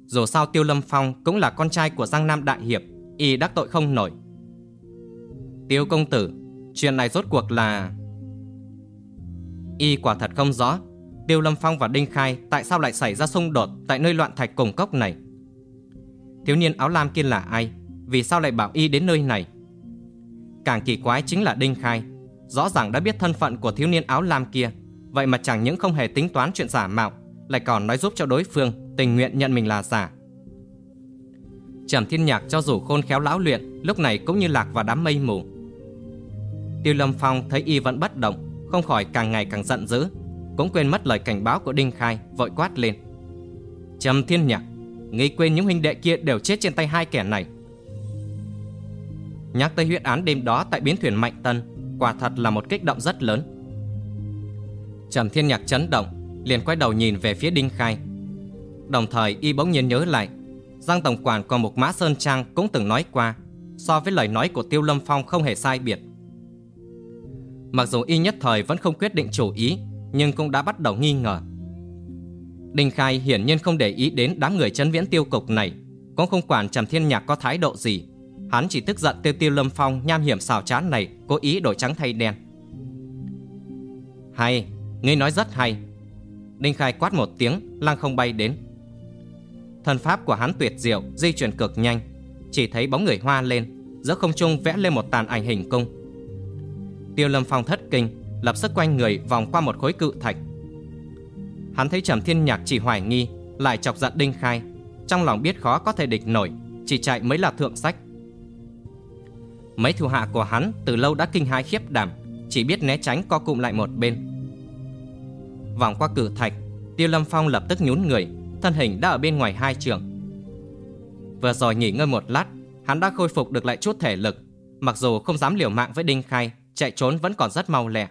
Dù sao Tiêu Lâm Phong cũng là con trai của Giang Nam Đại Hiệp, y đắc tội không nổi. Tiêu công tử, chuyện này rốt cuộc là... Y quả thật không rõ, Tiêu Lâm Phong và Đinh Khai tại sao lại xảy ra xung đột tại nơi loạn thạch cùng cốc này. Thiếu niên áo lam kia là ai? Vì sao lại bảo Y đến nơi này? Càng kỳ quái chính là Đinh Khai, rõ ràng đã biết thân phận của thiếu niên áo lam kia, vậy mà chẳng những không hề tính toán chuyện giả mạo, lại còn nói giúp cho đối phương tình nguyện nhận mình là giả. Trầm Thiên Nhạc cho dù khôn khéo lão luyện, lúc này cũng như lạc vào đám mây mù. Tiêu Lâm Phong thấy y vẫn bất động, không khỏi càng ngày càng giận dữ, cũng quên mất lời cảnh báo của Đinh Khai, vội quát lên. Trầm Thiên Nhạc, nghĩ quên những huynh đệ kia đều chết trên tay hai kẻ này. Nhắc tới huyết án đêm đó tại biến thuyền Mạnh Tân, quả thật là một kích động rất lớn. Trầm Thiên Nhạc chấn động, liền quay đầu nhìn về phía Đinh Khai. Đồng thời y bỗng nhiên nhớ lại, Giang Tổng Quản còn một Mã Sơn Trang cũng từng nói qua, so với lời nói của Tiêu Lâm Phong không hề sai biệt. Mặc dù y nhất thời vẫn không quyết định chủ ý, nhưng cũng đã bắt đầu nghi ngờ. Đinh Khai hiển nhiên không để ý đến đám người chấn viễn tiêu cục này, cũng không quản Trầm Thiên Nhạc có thái độ gì. Hắn chỉ tức giận tiêu tiêu lâm phong nham hiểm xào chán này cố ý đổi trắng thay đen. Hay, ngươi nói rất hay. Đinh Khai quát một tiếng, lăng không bay đến. Thần pháp của hắn tuyệt diệu, di chuyển cực nhanh, chỉ thấy bóng người hoa lên, giữa không trung vẽ lên một tàn ảnh hình cung. Tiêu Lâm Phong thất kinh, lập sức quanh người vòng qua một khối cự thạch. Hắn thấy Trầm Thiên Nhạc chỉ hoài nghi, lại chọc giận Đinh Khai, trong lòng biết khó có thể địch nổi, chỉ chạy mới là thượng sách. Mấy thủ hạ của hắn từ lâu đã kinh hãi khiếp đảm, chỉ biết né tránh co cụm lại một bên. Vòng qua cự thạch, Tiêu Lâm Phong lập tức nhún người, thân hình đã ở bên ngoài hai trường. Vừa rồi nghỉ ngơi một lát, hắn đã khôi phục được lại chút thể lực, mặc dù không dám liều mạng với Đinh Khai, chạy trốn vẫn còn rất mau lẹ.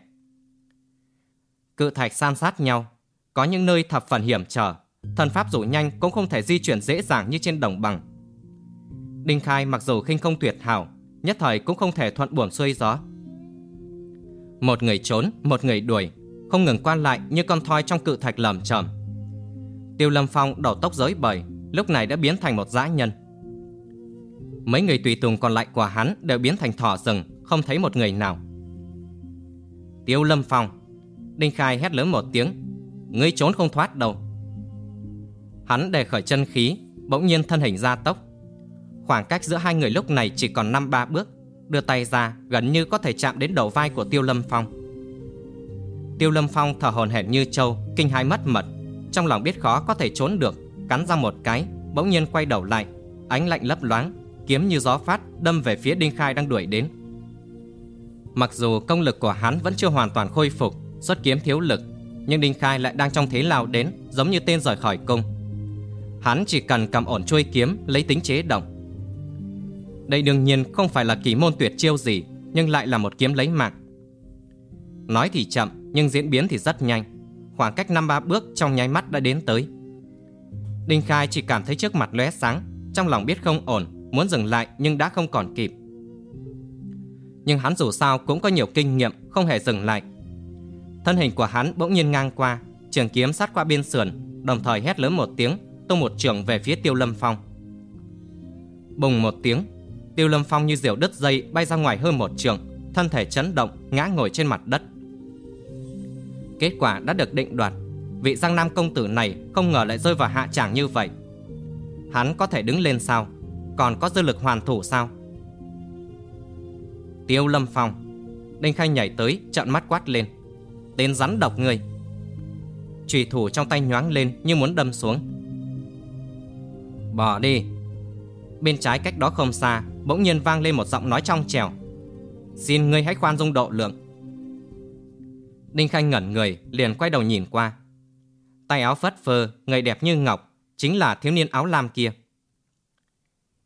Cự thạch san sát nhau, có những nơi thập phần hiểm trở, thần pháp dù nhanh cũng không thể di chuyển dễ dàng như trên đồng bằng. Đinh Khai mặc dù khinh không tuyệt hảo, nhất thời cũng không thể thuận buồm xuôi gió. Một người trốn, một người đuổi, không ngừng quan lại như con thoi trong cự thạch lầm chởm. Tiêu Lâm Phong đầu tóc giới bời, lúc này đã biến thành một dã nhân. Mấy người tùy tùng còn lại của hắn đều biến thành thỏ rừng, không thấy một người nào. Tiêu Lâm Phong, Đinh Khai hét lớn một tiếng, ngươi trốn không thoát đâu. Hắn đề khởi chân khí, bỗng nhiên thân hình ra tốc. Khoảng cách giữa hai người lúc này chỉ còn năm ba bước, đưa tay ra gần như có thể chạm đến đầu vai của Tiêu Lâm Phong. Tiêu Lâm Phong thở hổn hển như trâu, kinh hãi mất mật, trong lòng biết khó có thể trốn được, cắn ra một cái, bỗng nhiên quay đầu lại, ánh lạnh lấp loáng, kiếm như gió phát đâm về phía Đinh Khai đang đuổi đến. Mặc dù công lực của hắn vẫn chưa hoàn toàn khôi phục, xuất kiếm thiếu lực, nhưng Đinh Khai lại đang trong thế lao đến, giống như tên rời khỏi cung. Hắn chỉ cần cầm ổn chuôi kiếm, lấy tính chế động. Đây đương nhiên không phải là kỳ môn tuyệt chiêu gì, nhưng lại là một kiếm lấy mạng. Nói thì chậm, nhưng diễn biến thì rất nhanh. Khoảng cách năm ba bước trong nháy mắt đã đến tới. Đinh Khai chỉ cảm thấy trước mặt lóe sáng, trong lòng biết không ổn, muốn dừng lại nhưng đã không còn kịp. Nhưng hắn dù sao cũng có nhiều kinh nghiệm, không hề dừng lại, Thân hình của hắn bỗng nhiên ngang qua, trường kiếm sát qua bên sườn, đồng thời hét lớn một tiếng, tung một trường về phía Tiêu Lâm Phong. Bùng một tiếng, Tiêu Lâm Phong như diều đứt dây bay ra ngoài hơn một trường, thân thể chấn động, ngã ngồi trên mặt đất. Kết quả đã được định đoạt, vị Giang Nam công tử này không ngờ lại rơi vào hạ tràng như vậy. Hắn có thể đứng lên sao? Còn có dư lực hoàn thủ sao? Tiêu Lâm Phong Đinh Khai nhảy tới, trợn mắt quát lên Tên rắn độc người Trùy thủ trong tay nhoáng lên như muốn đâm xuống Bỏ đi Bên trái cách đó không xa bỗng nhiên vang lên một giọng nói trong trèo. Xin ngươi hãy khoan dung độ lượng. Đinh Khanh ngẩn người, liền quay đầu nhìn qua. Tay áo phất phơ, người đẹp như ngọc, chính là thiếu niên áo lam kia.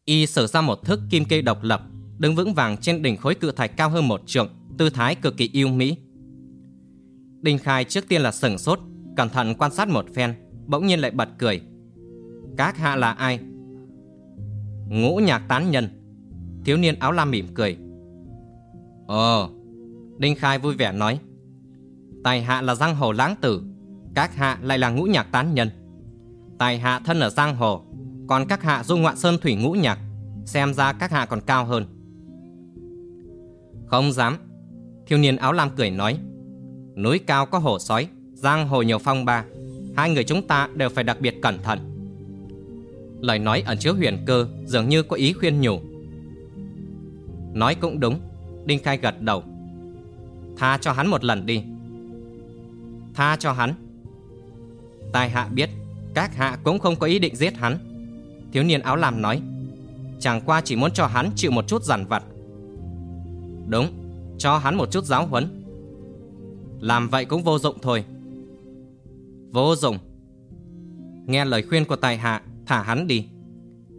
Y sử ra một thức kim kê độc lập, đứng vững vàng trên đỉnh khối cự thạch cao hơn một trượng, tư thái cực kỳ yêu mỹ. Đinh Khai trước tiên là sừng sốt, cẩn thận quan sát một phen, bỗng nhiên lại bật cười. Các hạ là ai? Ngũ nhạc tán nhân. Thiếu niên áo lam mỉm cười. Ồ, Đinh Khai vui vẻ nói. Tài hạ là giang hồ lãng tử, các hạ lại là ngũ nhạc tán nhân. Tài hạ thân ở giang hồ, còn các hạ du ngoạn sơn thủy ngũ nhạc, xem ra các hạ còn cao hơn. Không dám. Thiếu niên áo lam cười nói. Núi cao có hồ sói, giang hồ nhiều phong ba. Hai người chúng ta đều phải đặc biệt cẩn thận. Lời nói ẩn chứa huyền cơ dường như có ý khuyên nhủ. Nói cũng đúng, Đinh Khai gật đầu. Tha cho hắn một lần đi. Tha cho hắn. Tài hạ biết, các hạ cũng không có ý định giết hắn. Thiếu niên áo làm nói. Chẳng qua chỉ muốn cho hắn chịu một chút giản vặt Đúng, cho hắn một chút giáo huấn. Làm vậy cũng vô dụng thôi. Vô dụng. Nghe lời khuyên của tài hạ, thả hắn đi.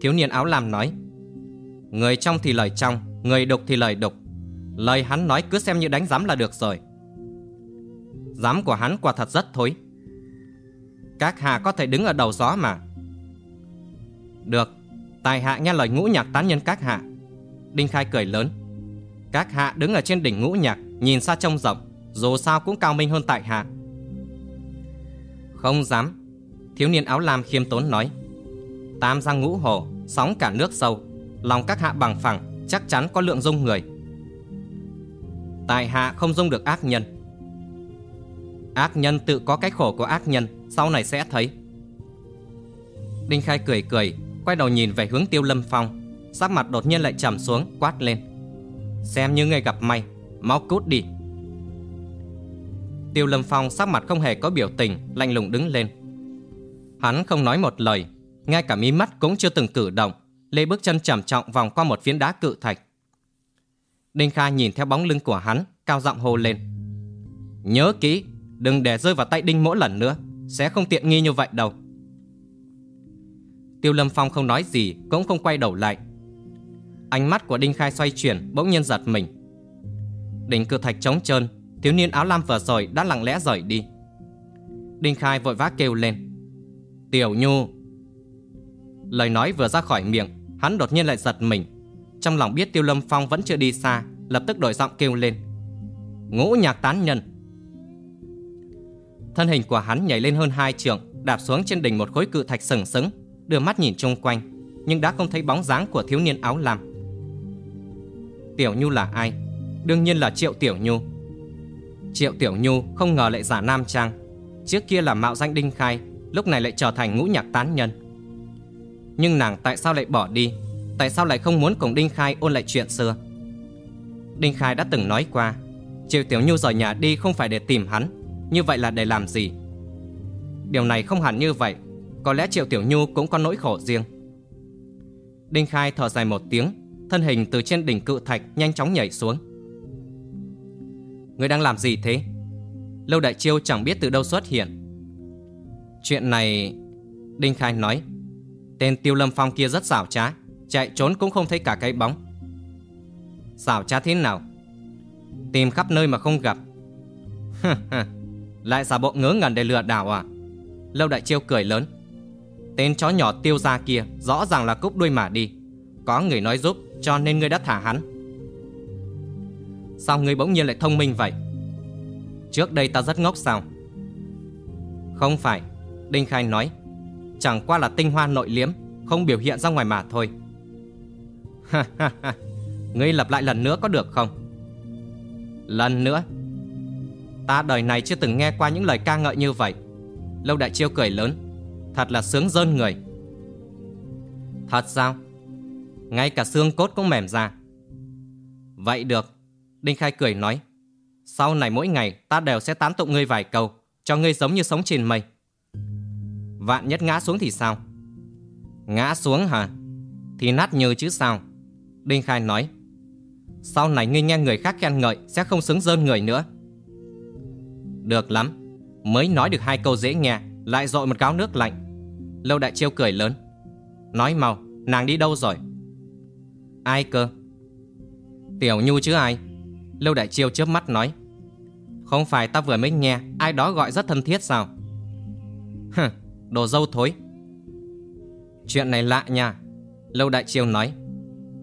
Thiếu niên áo làm nói. Người trong thì lời trong, người đục thì lời đục. Lời hắn nói cứ xem như đánh giám là được rồi dám của hắn quả thật rất thối. Các hạ có thể đứng ở đầu gió mà. Được, tài hạ nghe lời ngũ nhạc tán nhân các hạ. Đinh Khai cười lớn. Các hạ đứng ở trên đỉnh ngũ nhạc Nhìn xa trông rộng Dù sao cũng cao minh hơn tại hạ Không dám Thiếu niên áo lam khiêm tốn nói Tam giang ngũ hồ Sóng cả nước sâu Lòng các hạ bằng phẳng Chắc chắn có lượng dung người Tại hạ không dung được ác nhân Ác nhân tự có cái khổ của ác nhân, Sau này sẽ thấy. Đinh Khai cười cười, Quay đầu nhìn về hướng tiêu lâm phong. Sắc mặt đột nhiên lại trầm xuống, quát lên. Xem như người gặp may, Mau cút đi. Tiêu Lâm Phong sắc mặt không hề có biểu tình, Lạnh lùng đứng lên. Hắn không nói một lời, Ngay cả mí mắt cũng chưa từng cử động, Lê bước chân trầm trọng vòng qua một phiến đá cự thạch. Đinh Khai nhìn theo bóng lưng của hắn, Cao giọng hô lên. Nhớ kỹ Đừng để rơi vào tay Đinh mỗi lần nữa. Sẽ không tiện nghi như vậy đâu. Tiêu Lâm Phong không nói gì, Cũng không quay đầu lại. Ánh mắt của Đinh Khai xoay chuyển, bỗng nhiên giật mình. Đỉnh cự thạch trống trơn, Thiếu niên áo lam vừa rồi đã lặng lẽ rời đi. Đinh Khai vội vã kêu lên. Tiểu Nhu. Lời nói vừa ra khỏi miệng, Hắn đột nhiên lại giật mình. Trong lòng biết Tiêu Lâm Phong vẫn chưa đi xa, Lập tức đổi giọng kêu lên. Ngũ nhạc tán nhân Thân hình của hắn nhảy lên hơn hai trượng Đạp xuống trên đỉnh một khối cự thạch sừng sững Đưa mắt nhìn chung quanh Nhưng đã không thấy bóng dáng của thiếu niên áo lam Tiểu Nhu là ai? Đương nhiên là Triệu Tiểu Nhu. Triệu Tiểu Nhu không ngờ lại giả nam trang. Trước kia là mạo danh Đinh Khai, lúc này lại trở thành ngũ nhạc tán nhân. Nhưng nàng tại sao lại bỏ đi? Tại sao lại không muốn cùng Đinh Khai ôn lại chuyện xưa? Đinh Khai đã từng nói qua, Triệu Tiểu Nhu rời nhà đi không phải để tìm hắn, như vậy là để làm gì? Điều này không hẳn như vậy, có lẽ Triệu Tiểu Nhu cũng có nỗi khổ riêng. Đinh Khai thở dài một tiếng, thân hình từ trên đỉnh cự thạch nhanh chóng nhảy xuống. Người đang làm gì thế? Lâu Đại Chiêu chẳng biết từ đâu xuất hiện. Chuyện này... Đinh Khai nói. Tên Tiêu Lâm Phong kia rất xảo trá, chạy trốn cũng không thấy cả cái bóng. Xảo trá thế nào? Tìm khắp nơi mà không gặp. *laughs* Lại giả bộ ngớ ngẩn để lừa đảo à? Lâu Đại Chiêu cười lớn. Tên chó nhỏ tiêu ra kia rõ ràng là cúp đuôi mà đi. Có người nói giúp cho nên ngươi đã thả hắn. Sao ngươi bỗng nhiên lại thông minh vậy? Trước đây ta rất ngốc sao? Không phải Đinh Khai nói. Chẳng qua là tinh hoa nội liếm Không biểu hiện ra ngoài mà thôi. Ha ha ha, Ngươi lặp lại lần nữa có được không? Lần nữa? Ta đời này chưa từng nghe qua những lời ca ngợi như vậy Lâu Đại Chiêu cười lớn Thật là sướng rơn người Thật sao ngay cả xương cốt cũng mềm ra. Vậy được, Đinh Khai cười nói. Sau này mỗi ngày ta đều sẽ tán tụng ngươi vài câu, cho ngươi giống như sống trên mây. Vạn nhất ngã xuống thì sao? Ngã xuống hả? Thì nát như chứ sao? Đinh Khai nói Sau này ngươi nghe người khác khen ngợi Sẽ không xứng dơn người nữa được lắm. Mới nói được hai câu dễ nghe Lại dội một gáo nước lạnh. Lâu Đại Chiêu cười lớn. Nói mau, nàng đi đâu rồi? Ai cơ? Tiểu Nhu chứ ai? Lâu Đại Chiêu chớp mắt nói. Không phải ta vừa mới nghe Ai đó gọi rất thân thiết sao? Hừ, đồ dâu thối. Chuyện này lạ nha. Lâu Đại Chiêu nói.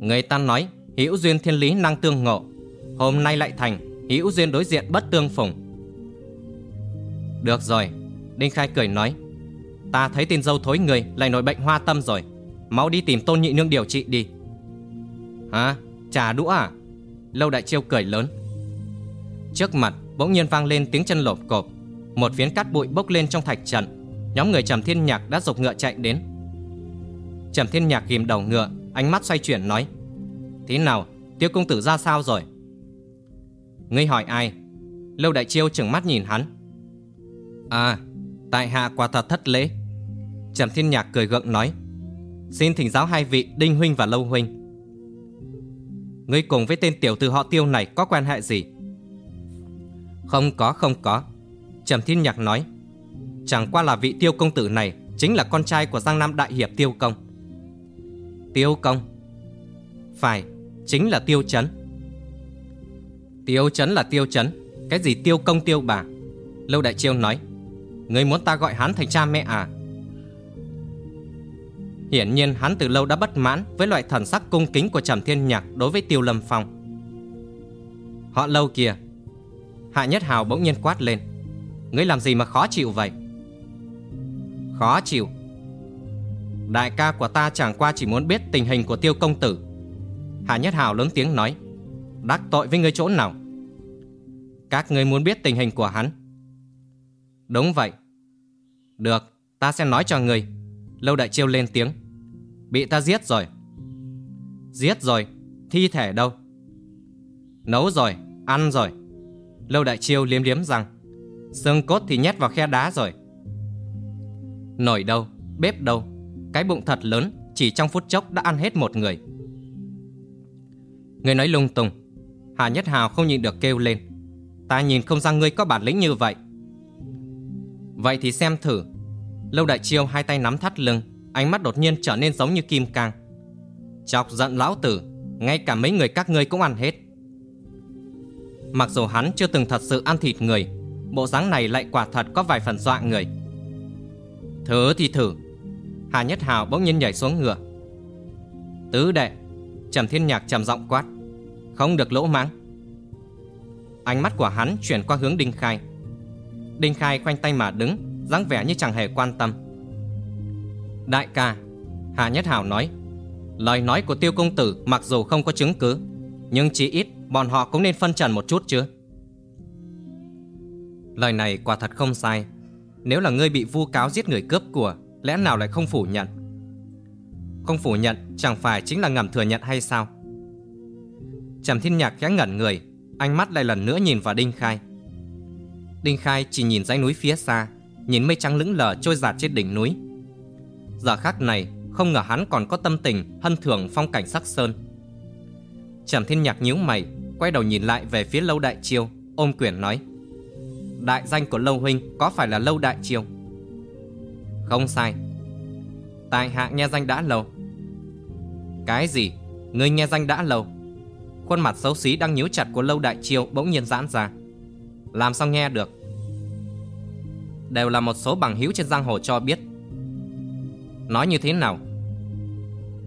Người ta nói hữu duyên thiên lý năng tương ngộ. Hôm nay lại thành hữu duyên đối diện bất tương phùng. Được rồi. Đinh Khai cười nói, Ta thấy tin dâu thối người lại nổi bệnh hoa tâm rồi. Mau đi tìm tôn nhị nương điều trị đi. Hả? Trà đũa à? Lâu Đại Chiêu cười lớn. Trước mặt bỗng nhiên vang lên tiếng chân lộp cộp. Một phiến cát bụi bốc lên trong thạch trận. Nhóm người Trầm Thiên Nhạc đã dục ngựa chạy đến. Trầm Thiên Nhạc ghim đầu ngựa, Ánh mắt xoay chuyển nói, Thế nào? Tiêu công tử ra sao rồi? Ngươi hỏi ai? Lâu Đại Chiêu chừng mắt nhìn hắn. À Tại hạ quả thật thất lễ. Trầm Thiên Nhạc cười gượng nói Xin thỉnh giáo hai vị Đinh Huynh và Lâu Huynh. Ngươi cùng với tên tiểu tử họ tiêu này có quan hệ gì? Không có không có. Trầm Thiên Nhạc nói Chẳng qua là vị tiêu công tử này Chính là con trai của Giang Nam Đại Hiệp Tiêu Công. Tiêu Công? Phải, chính là Tiêu Chấn. Tiêu Chấn là Tiêu Chấn Cái gì Tiêu Công Tiêu Bà? Lâu Đại Chiêu nói Người muốn ta gọi hắn thành cha mẹ à? Hiển nhiên hắn từ lâu đã bất mãn Với loại thần sắc cung kính của Trầm Thiên Nhạc Đối với Tiêu Lâm Phong. Họ lâu kìa. Hạ Nhất Hào bỗng nhiên quát lên. Ngươi làm gì mà khó chịu vậy? Khó chịu. Đại ca của ta chẳng qua chỉ muốn biết tình hình của tiêu công tử. Hạ Nhất Hào lớn tiếng nói. Đắc tội với ngươi chỗ nào? Các ngươi muốn biết tình hình của hắn. Đúng vậy. Được, ta sẽ nói cho ngươi. Lâu Đại Chiêu lên tiếng. Bị ta giết rồi. Giết rồi, thi thể đâu? Nấu rồi, ăn rồi. Lâu Đại Chiêu liếm liếm rằng Xương cốt thì nhét vào khe đá rồi. Nổi đâu, bếp đâu? Cái bụng thật lớn Chỉ trong phút chốc đã ăn hết một người. Người nói lung tung. Hà Nhất Hào không nhìn được kêu lên. Ta nhìn không ra ngươi có bản lĩnh như vậy. Vậy thì xem thử. Lâu Đại Chiêu hai tay nắm thắt lưng, Ánh mắt đột nhiên trở nên giống như kim cang. Chọc giận lão tử, Ngay cả mấy người các ngươi cũng ăn hết. Mặc dù hắn chưa từng thật sự ăn thịt người, Bộ dáng này lại quả thật có vài phần dọa người. Thử thì thử. Hà Nhất Hào bỗng nhiên nhảy xuống ngựa. Tứ đệ, Trầm Thiên Nhạc trầm giọng quát. Không được lỗ mãng. Ánh mắt của hắn chuyển qua hướng Đinh Khai. Đinh Khai khoanh tay mà đứng, dáng vẻ như chẳng hề quan tâm. Đại ca, Hà Nhất Hảo nói, Lời nói của tiêu công tử mặc dù không có chứng cứ, Nhưng chỉ ít bọn họ cũng nên phân trần một chút chứ. Lời này quả thật không sai. Nếu là ngươi bị vu cáo giết người cướp của, Lẽ nào lại không phủ nhận? Không phủ nhận chẳng phải chính là ngầm thừa nhận hay sao? Trầm Thiên Nhạc khẽ ngẩn người, Ánh mắt lại lần nữa nhìn vào Đinh Khai. Đinh Khai chỉ nhìn dãy núi phía xa, Nhìn mây trắng lững lờ trôi giạt trên đỉnh núi. Giờ khắc này, Không ngờ hắn còn có tâm tình Hân thưởng phong cảnh sắc sơn. Trầm Thiên Nhạc nhíu mày, Quay đầu nhìn lại về phía lâu đại chiêu, Ôm quyển nói, Đại danh của lâu huynh có phải là lâu đại chiêu? Không sai. Tại hạ nghe danh đã lâu. Cái gì? Người nghe danh đã lâu? Khuôn mặt xấu xí đang nhíu chặt của lâu đại chiêu Bỗng nhiên giãn ra. Làm sao nghe được? Đều là một số bằng hữu trên giang hồ cho biết. Nói như thế nào?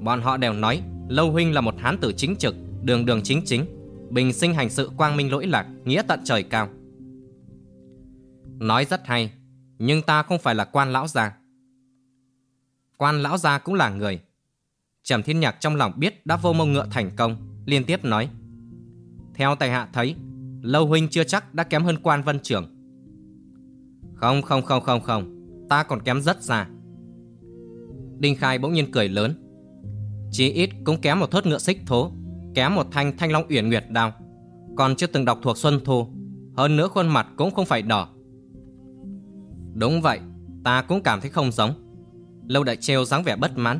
Bọn họ đều nói, Lâu huynh là một hán tử chính trực, Đường đường chính chính, Bình sinh hành sự quang minh lỗi lạc, Nghĩa tận trời cao. Nói rất hay, Nhưng ta không phải là quan lão gia. Quan lão gia cũng là người. Trầm Thiên Nhạc trong lòng biết đã vô mông ngựa thành công, Liên tiếp nói. Theo tài hạ thấy, Lâu huynh chưa chắc đã kém hơn quan vân trưởng. Không không không không không. Ta còn kém rất xa. Đinh Khai bỗng nhiên cười lớn. Chí ít cũng kém một thớt ngựa xích thố, Kém một thanh thanh long uyển nguyệt đao. Còn chưa từng đọc thuộc Xuân Thu, Hơn nữa khuôn mặt cũng không phải đỏ. Đúng vậy, Ta cũng cảm thấy không giống. Lâu đại trêu dáng vẻ bất mãn.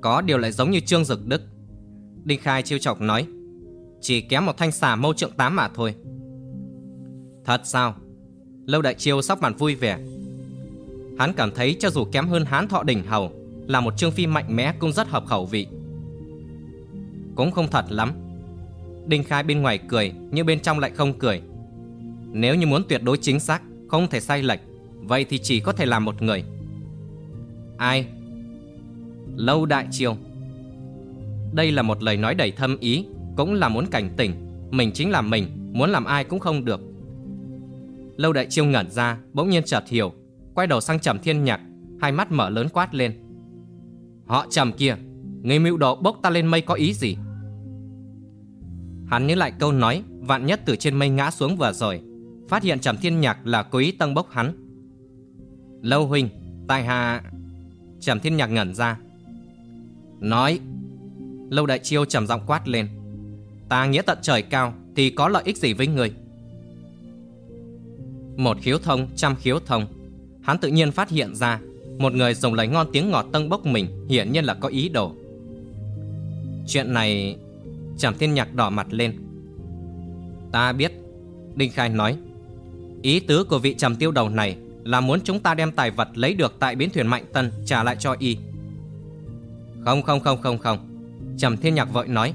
Có điều lại giống như Trương Dực Đức. Đinh Khai chiêu chọc nói, Chỉ kém một thanh xà mâu trượng tám mà thôi. Thật sao? Lâu Đại Chiêu sóc mặt vui vẻ. Hắn cảm thấy cho dù kém hơn Hán Thọ Đỉnh Hầu, Là một chương phim mạnh mẽ cũng rất hợp khẩu vị. Cũng không thật lắm. Đinh Khai bên ngoài cười, Nhưng bên trong lại không cười. Nếu như muốn tuyệt đối chính xác, Không thể sai lệch, Vậy thì chỉ có thể làm một người. Ai? Lâu Đại Chiêu. Đây là một lời nói đầy thâm ý, Cũng là muốn cảnh tỉnh. Mình chính là mình, Muốn làm ai cũng không được. Lâu Đại Chiêu ngẩn ra, Bỗng nhiên chợt hiểu, Quay đầu sang Trầm Thiên Nhạc, Hai mắt mở lớn quát lên. Họ Trầm kia, Người mưu đồ bốc ta lên mây có ý gì? Hắn nhớ lại câu nói, Vạn nhất từ trên mây ngã xuống vừa rồi, Phát hiện Trầm Thiên Nhạc là cố ý tăng bốc hắn. Lâu huynh, Tại hạ Trầm Thiên Nhạc ngẩn ra. Nói, Lâu Đại Chiêu trầm giọng quát lên, Ta nghĩa tận trời cao Thì có lợi ích gì với người? Một khiếu thông, trăm khiếu thông. Hắn tự nhiên phát hiện ra, Một người dùng lời ngon tiếng ngọt tân bốc mình, Hiển nhiên là có ý đồ. Chuyện này Trầm Thiên Nhạc đỏ mặt lên. Ta biết, Đinh Khai nói, Ý tứ của vị trầm tiêu đầu này Là muốn chúng ta đem tài vật lấy được Tại biến thuyền Mạnh Tân trả lại cho y. Không không không không không. Trầm Thiên Nhạc vội nói,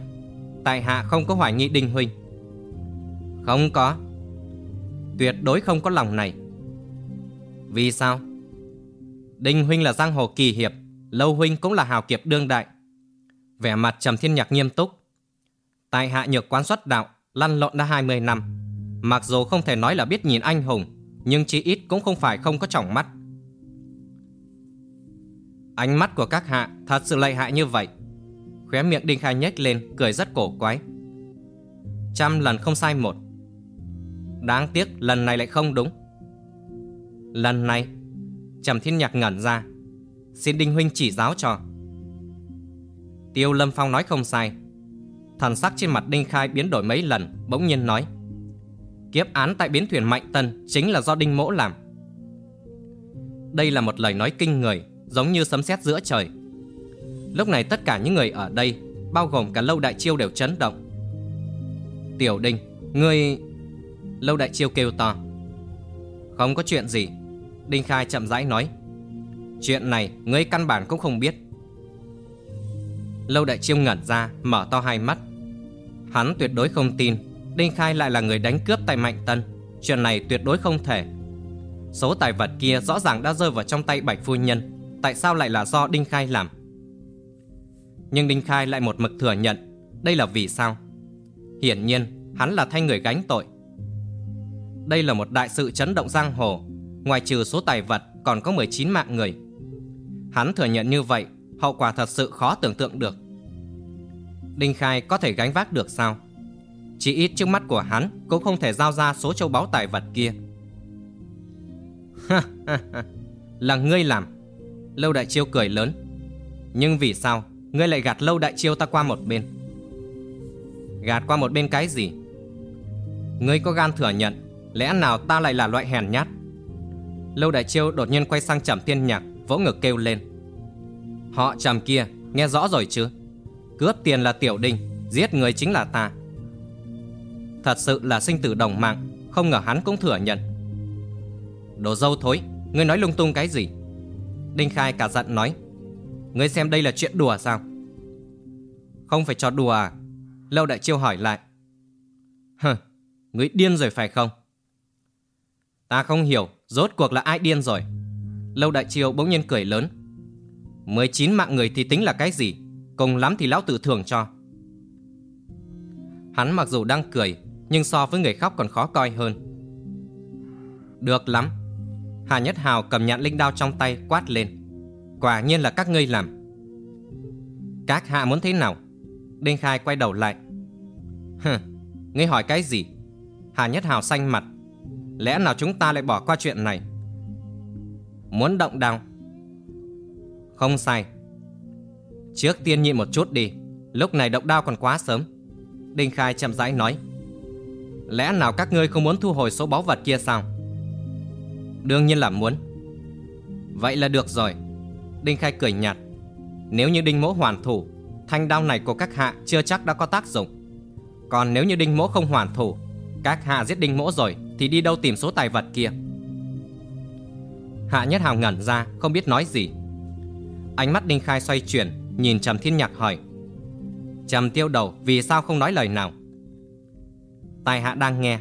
Tại hạ không có hoài nghi Đinh Huynh. Không có. Tuyệt đối không có lòng này. Vì sao? Đinh Huynh là giang hồ kỳ hiệp, Lâu Huynh cũng là hào kiệt đương đại. Vẻ mặt Trầm Thiên Nhạc nghiêm túc. Tại hạ nhược quán xuất đạo, Lăn lộn đã 20 năm. Mặc dù không thể nói là biết nhìn anh hùng, Nhưng chí ít cũng không phải không có trọng mắt. Ánh mắt của các hạ thật sự lợi hại như vậy. Khóe miệng Đinh Khai nhếch lên, Cười rất cổ quái. Trăm lần không sai một Đáng tiếc, lần này lại không đúng. Lần này, Trầm Thiên Nhạc ngẩn ra. Xin Đinh Huynh chỉ giáo cho. Tiêu Lâm Phong nói không sai. Thần sắc trên mặt Đinh Khai biến đổi mấy lần, Bỗng nhiên nói. Kiếp án tại biến thuyền Mạnh Tân Chính là do Đinh Mỗ làm. Đây là một lời nói kinh người, Giống như sấm sét giữa trời. Lúc này tất cả những người ở đây, Bao gồm cả Lâu Đại Chiêu đều chấn động. Tiểu Đinh, Ngươi Lâu Đại Chiêu kêu to. Không có chuyện gì. Đinh Khai chậm rãi nói. Chuyện này ngươi căn bản cũng không biết. Lâu Đại Chiêu ngẩn ra, Mở to hai mắt. Hắn tuyệt đối không tin Đinh Khai lại là người đánh cướp tại Mạnh Tân. Chuyện này tuyệt đối không thể. Số tài vật kia rõ ràng đã rơi vào trong tay Bạch Phu Nhân. Tại sao lại là do Đinh Khai làm? Nhưng Đinh Khai lại một mực thừa nhận Đây là vì sao? Hiển nhiên, hắn là thay người gánh tội. Đây là một đại sự chấn động giang hồ. Ngoài trừ số tài vật, còn có 19 mạng người. Hắn thừa nhận như vậy, Hậu quả thật sự khó tưởng tượng được. Đinh Khai có thể gánh vác được sao? Chỉ ít trước mắt của hắn Cũng không thể giao ra số châu báu tài vật kia. Là ngươi làm. Lâu Đại Chiêu cười lớn. Nhưng vì sao Ngươi lại gạt Lâu Đại Chiêu ta qua một bên? Gạt qua một bên cái gì? Ngươi có gan thừa nhận Lẽ nào ta lại là loại hèn nhát? Lâu Đại Chiêu đột nhiên quay sang Trầm thiên Nhạc, Vỗ ngực kêu lên. Họ Trầm kia, nghe rõ rồi chứ? Cướp tiền là Tiểu Đinh Giết người chính là ta. Thật sự là sinh tử đồng mạng, Không ngờ hắn cũng thừa nhận. Đồ dâu thối, Ngươi nói lung tung cái gì? Đinh Khai cả giận nói. Ngươi xem đây là chuyện đùa sao? Không phải cho đùa à? Lâu Đại Chiêu hỏi lại. Hừ, Ngươi điên rồi phải không? Ta không hiểu Rốt cuộc là ai điên rồi? Lâu Đại Chiêu bỗng nhiên cười lớn. 19 mạng người thì tính là cái gì? Cùng lắm thì lão tử thưởng cho. Hắn mặc dù đang cười Nhưng so với người khóc còn khó coi hơn. Được lắm. Hà Nhất Hào cầm nhạn linh đao trong tay quát lên. Quả nhiên là các ngươi làm. Các hạ muốn thế nào? Đinh Khai quay đầu lại. Hừ, ngươi hỏi cái gì? Hà Nhất Hào xanh mặt. Lẽ nào chúng ta lại bỏ qua chuyện này? Muốn động đao Không sai. Trước tiên nhịn một chút đi. Lúc này động đao còn quá sớm. Đinh Khai chậm rãi nói. Lẽ nào các ngươi không muốn thu hồi số báu vật kia sao? Đương nhiên là muốn. Vậy là được rồi. Đinh Khai cười nhạt. Nếu như Đinh Mỗ hoàn thủ thanh đao này của các hạ chưa chắc đã có tác dụng. Còn nếu như đinh mỗ không hoàn thủ, các hạ giết đinh mỗ rồi thì đi đâu tìm số tài vật kia. Hạ Nhất Hào ngẩn ra, không biết nói gì. Ánh mắt Đinh Khai xoay chuyển, nhìn Trầm Thiên Nhạc hỏi. Trầm tiêu đầu vì sao không nói lời nào? Tài hạ đang nghe.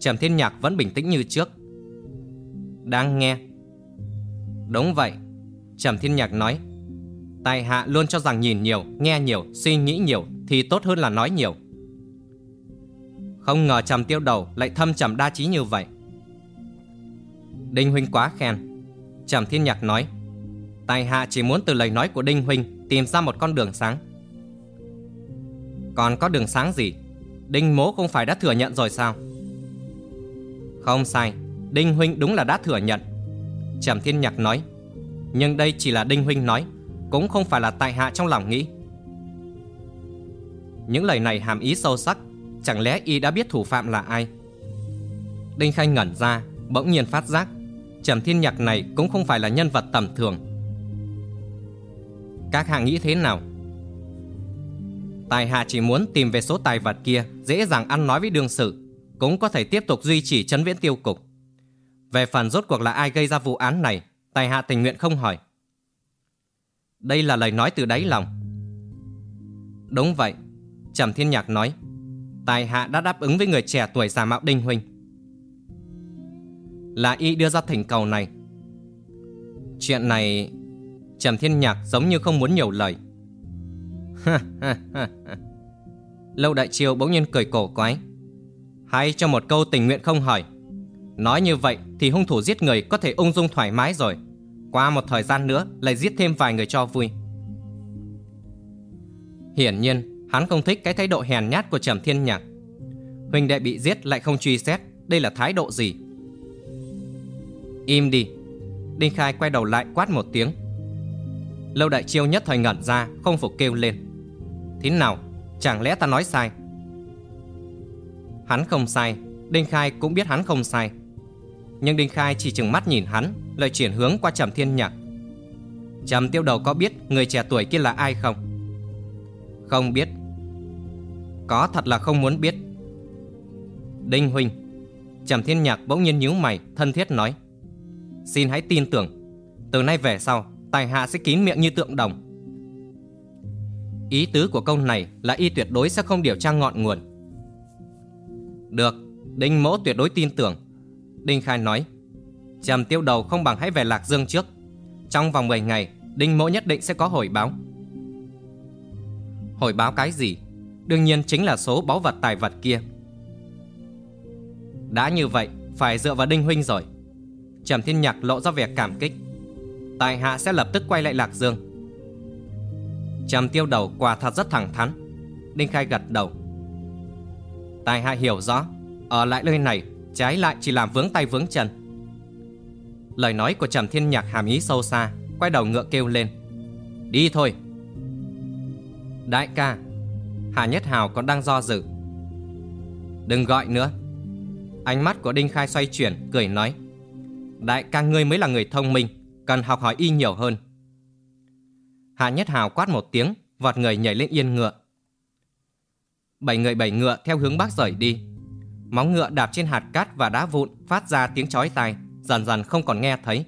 Trầm Thiên Nhạc vẫn bình tĩnh như trước. Đang nghe. Đúng vậy. Trầm Thiên Nhạc nói. Tài hạ luôn cho rằng nhìn nhiều, nghe nhiều, suy nghĩ nhiều thì tốt hơn là nói nhiều. Không ngờ Trầm tiêu đầu lại thâm trầm đa trí như vậy. Đinh Huynh quá khen. Trầm Thiên Nhạc nói. Tài hạ chỉ muốn từ lời nói của Đinh Huynh tìm ra một con đường sáng. Còn có đường sáng gì? Đinh Mố không phải đã thừa nhận rồi sao? Không sai, Đinh Huynh đúng là đã thừa nhận. Trầm Thiên Nhạc nói. Nhưng đây chỉ là Đinh Huynh nói, cũng không phải là tại hạ trong lòng nghĩ. Những lời này hàm ý sâu sắc, chẳng lẽ y đã biết thủ phạm là ai? Đinh Khanh ngẩn ra, bỗng nhiên phát giác, Trầm Thiên Nhạc này cũng không phải là nhân vật tầm thường. Các hạ nghĩ thế nào? Tài hạ chỉ muốn tìm về số tài vật kia dễ dàng ăn nói với đương sự, cũng có thể tiếp tục duy trì chấn viễn tiêu cục. Về phần rốt cuộc là ai gây ra vụ án này, tài hạ tình nguyện không hỏi. Đây là lời nói từ đáy lòng. Đúng vậy, Trầm Thiên Nhạc nói, tài hạ đã đáp ứng với người trẻ tuổi giả mạo Đinh Huynh. Là y đưa ra thỉnh cầu này. Chuyện này, Trầm Thiên Nhạc giống như không muốn nhiều lời. Lâu Đại Triều bỗng nhiên cười cổ quái. Hay cho một câu tình nguyện không hỏi. Nói như vậy thì hung thủ giết người có thể ung dung thoải mái rồi. Qua một thời gian nữa lại giết thêm vài người cho vui. Hiển nhiên, hắn không thích cái thái độ hèn nhát của Trầm Thiên Nhạc. Huynh đệ bị giết lại không truy xét, đây là thái độ gì? Im đi. Đinh Khai quay đầu lại quát một tiếng. Lâu Đại Chiêu nhất thời ngẩn ra, không phục kêu lên. Thế nào? Chẳng lẽ ta nói sai? Hắn không sai, Đinh Khai cũng biết hắn không sai. Nhưng Đinh Khai chỉ chừng mắt nhìn hắn, lại chuyển hướng qua Trầm Thiên Nhạc. Trầm Tiêu Đầu có biết người trẻ tuổi kia là ai không? Không biết. Có thật là không muốn biết. Đinh Huynh. Trầm Thiên Nhạc bỗng nhiên nhíu mày, thân thiết nói. Xin hãy tin tưởng, từ nay về sau, tài hạ sẽ kín miệng như tượng đồng. Ý tứ của câu này là y tuyệt đối sẽ không điều tra ngọn nguồn. Được, Đinh Mỗ tuyệt đối tin tưởng. Đinh Khai nói, Trầm tiêu đầu không bằng hãy về Lạc Dương trước. Trong vòng 10 ngày, Đinh Mỗ nhất định sẽ có hồi báo. Hồi báo cái gì? Đương nhiên chính là số báu vật tài vật kia. Đã như vậy, phải dựa vào Đinh Huynh rồi. Trầm Thiên Nhạc lộ ra vẻ cảm kích. Tài hạ sẽ lập tức quay lại Lạc Dương. Trầm tiêu đầu quả thật rất thẳng thắn. Đinh Khai gật đầu. Tài hạ hiểu rõ, ở lại nơi này trái lại chỉ làm vướng tay vướng chân. Lời nói của Trầm Thiên Nhạc hàm ý sâu xa, quay đầu ngựa kêu lên. Đi thôi. Đại ca, Hà Nhất Hào còn đang do dự. Đừng gọi nữa. Ánh mắt của Đinh Khai xoay chuyển, cười nói. Đại ca ngươi mới là người thông minh, cần học hỏi y nhiều hơn. Hạ Nhất Hào quát một tiếng, vọt người nhảy lên yên ngựa. Bảy người bảy ngựa theo hướng bắc rời đi. Móng ngựa đạp trên hạt cát và đá vụn phát ra tiếng chói tai, dần dần không còn nghe thấy.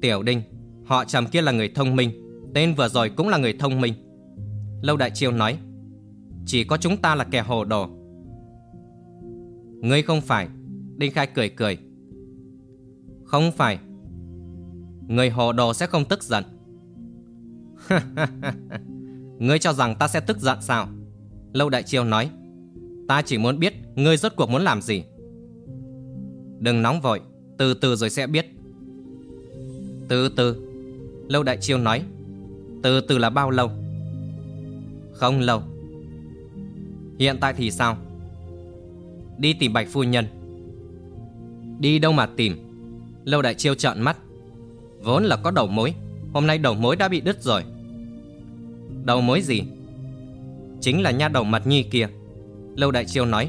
Tiểu Đinh, họ trầm kia là người thông minh, tên vừa rồi cũng là người thông minh. Lâu Đại Chiêu nói, chỉ có chúng ta là kẻ hồ đồ. Ngươi không phải, Đinh Khai cười cười. Không phải. Người hồ đồ sẽ không tức giận. *laughs* ngươi cho rằng ta sẽ tức giận sao? Lâu Đại Chiêu nói. Ta chỉ muốn biết ngươi rốt cuộc muốn làm gì. Đừng nóng vội, từ từ rồi sẽ biết. Từ từ. Lâu Đại Chiêu nói. Từ từ là bao lâu? Không lâu. Hiện tại thì sao? Đi tìm Bạch Phu Nhân. Đi đâu mà tìm Lâu đại chiêu trợn mắt Vốn là có đầu mối Hôm nay đầu mối đã bị đứt rồi Đầu mối gì Chính là nha đầu mặt nhi kia Lâu đại chiêu nói,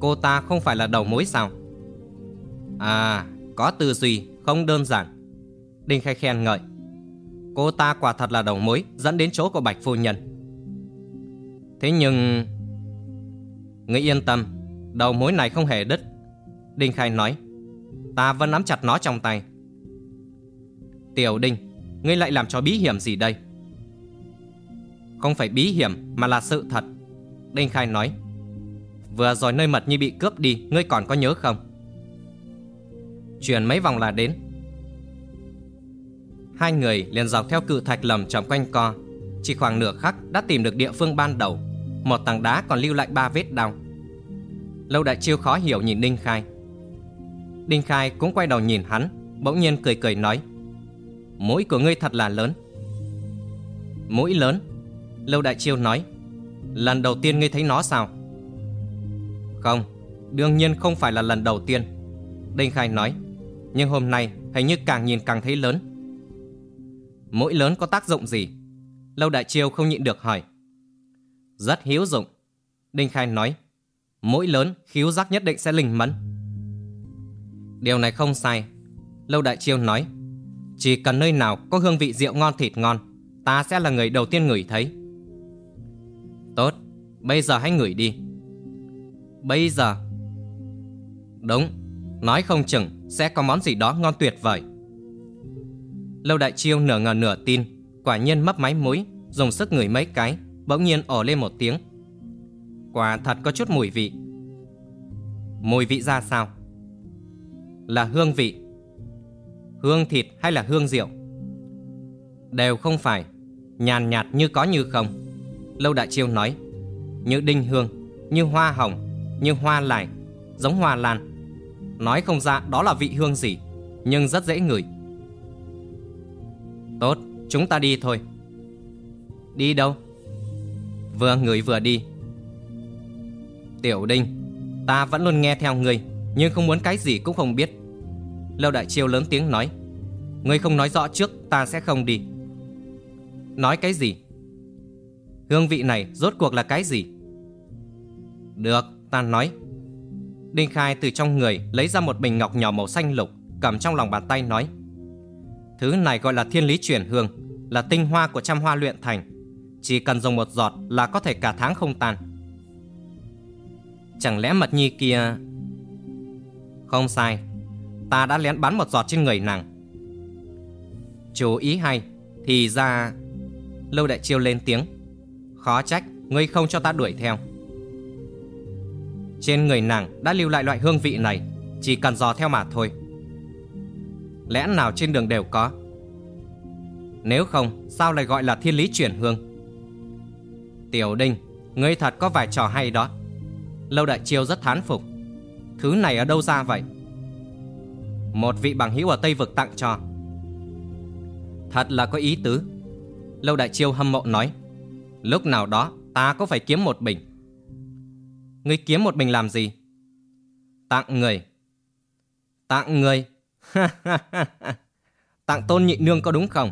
Cô ta không phải là đầu mối sao À có tư duy, Không đơn giản Đinh khai khen ngợi Cô ta quả thật là đầu mối dẫn đến chỗ của Bạch Phu Nhân. Thế nhưng... Ngươi yên tâm, đầu mối này không hề đứt. Đinh Khai nói, ta vẫn nắm chặt nó trong tay. Tiểu Đinh, ngươi lại làm cho bí hiểm gì đây? Không phải bí hiểm mà là sự thật. Đinh Khai nói, vừa rồi nơi mật nhi bị cướp đi, ngươi còn có nhớ không? Chuyển mấy vòng là đến. Hai người liền dọc theo cự thạch lầm trầm quanh co, chỉ khoảng nửa khắc đã tìm được địa phương ban đầu. Một tảng đá còn lưu lại ba vết đau. Lâu Đại Chiêu khó hiểu nhìn Đinh Khai. Đinh Khai cũng quay đầu nhìn hắn, bỗng nhiên cười cười nói: "Mũi của ngươi thật là lớn." "Mũi lớn?" Lâu Đại Chiêu nói: "Lần đầu tiên ngươi thấy nó sao?" "Không, đương nhiên không phải là lần đầu tiên." Đinh Khai nói: "Nhưng hôm nay hình như càng nhìn càng thấy lớn." "Mũi lớn có tác dụng gì?" Lâu Đại Chiêu không nhịn được hỏi. Rất hữu dụng. Đinh Khai nói, mũi lớn khiếu giác nhất định sẽ linh mẫn. Điều này không sai. Lâu Đại Chiêu nói, chỉ cần nơi nào có hương vị rượu ngon thịt ngon, ta sẽ là người đầu tiên ngửi thấy. Tốt, bây giờ hãy ngửi đi. Bây giờ? Đúng, nói không chừng sẽ có món gì đó ngon tuyệt vời. Lâu Đại Chiêu nửa ngờ nửa tin, quả nhiên mấp máy mũi, dùng sức ngửi mấy cái, bỗng nhiên ồ lên một tiếng. Quả thật có chút mùi vị. Mùi vị ra sao? Là hương vị. Hương thịt hay là hương rượu? Đều không phải, nhàn nhạt như có như không. Lâu Đại Chiêu nói, như đinh hương, như hoa hồng, như hoa lại, giống hoa lan. Nói không ra đó là vị hương gì, nhưng rất dễ ngửi. Tốt, chúng ta đi thôi. Đi đâu? Vừa người vừa đi. Tiểu Đinh Ta vẫn luôn nghe theo ngươi Nhưng không muốn cái gì cũng không biết. Lâu Đại Chiêu lớn tiếng nói Ngươi không nói rõ trước ta sẽ không đi. Nói cái gì? Hương vị này rốt cuộc là cái gì? Được ta nói. Đinh Khai từ trong người lấy ra một bình ngọc nhỏ màu xanh lục Cầm trong lòng bàn tay nói Thứ này gọi là thiên lý chuyển hương, Là tinh hoa của trăm hoa luyện thành. Chỉ cần dùng một giọt là có thể cả tháng không tan. Chẳng lẽ mật nhi kia Không sai? Ta đã lén bắn một giọt trên người nàng. Chú ý hay, Thì ra Lâu đại chiêu lên tiếng. Khó trách, Ngươi không cho ta đuổi theo. Trên người nàng đã lưu lại loại hương vị này, Chỉ cần dò theo mà thôi. Lẽ nào trên đường đều có Nếu không Sao lại gọi là thiên lý chuyển hương Tiểu Đinh, ngươi thật có vài trò hay đó. Lâu Đại Chiêu rất thán phục. Thứ này ở đâu ra vậy? Một vị bằng hữu ở Tây Vực tặng cho. Thật là có ý tứ. Lâu Đại Chiêu hâm mộ nói. Lúc nào đó ta có phải kiếm một bình. Ngươi kiếm một bình làm gì? Tặng người. Tặng người? *laughs* tặng tôn nhị nương có đúng không?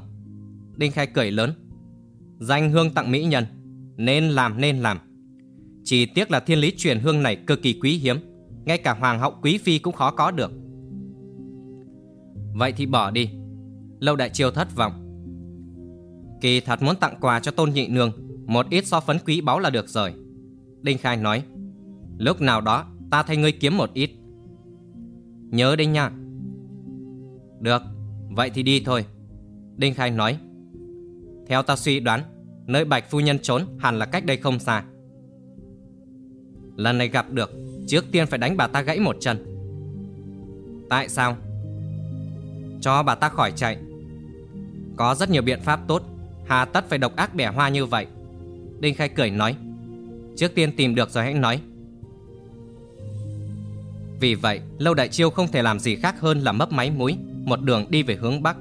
Đinh Khai cười lớn. Danh hương tặng mỹ nhân. Nên làm nên làm Chỉ tiếc là thiên lý truyền hương này cực kỳ quý hiếm, Ngay cả hoàng hậu quý phi cũng khó có được Vậy thì bỏ đi Lâu đại triều thất vọng Kỳ thật muốn tặng quà cho tôn nhị nương, Một ít so phấn quý báu là được rồi Đinh Khai nói, Lúc nào đó ta thay ngươi kiếm một ít Nhớ đấy nha được, Vậy thì đi thôi. Đinh Khai nói. Theo ta suy đoán, Nơi Bạch Phu Nhân trốn hẳn là cách đây không xa. Lần này gặp được, Trước tiên phải đánh bà ta gãy một chân. Tại sao? Cho bà ta khỏi chạy. Có rất nhiều biện pháp tốt, Hà tất phải độc ác bẻ hoa như vậy. Đinh Khai cười nói. Trước tiên tìm được rồi hãy nói. Vì vậy, Lâu Đại Chiêu không thể làm gì khác hơn là mấp máy mũi. Một đường đi về hướng Bắc.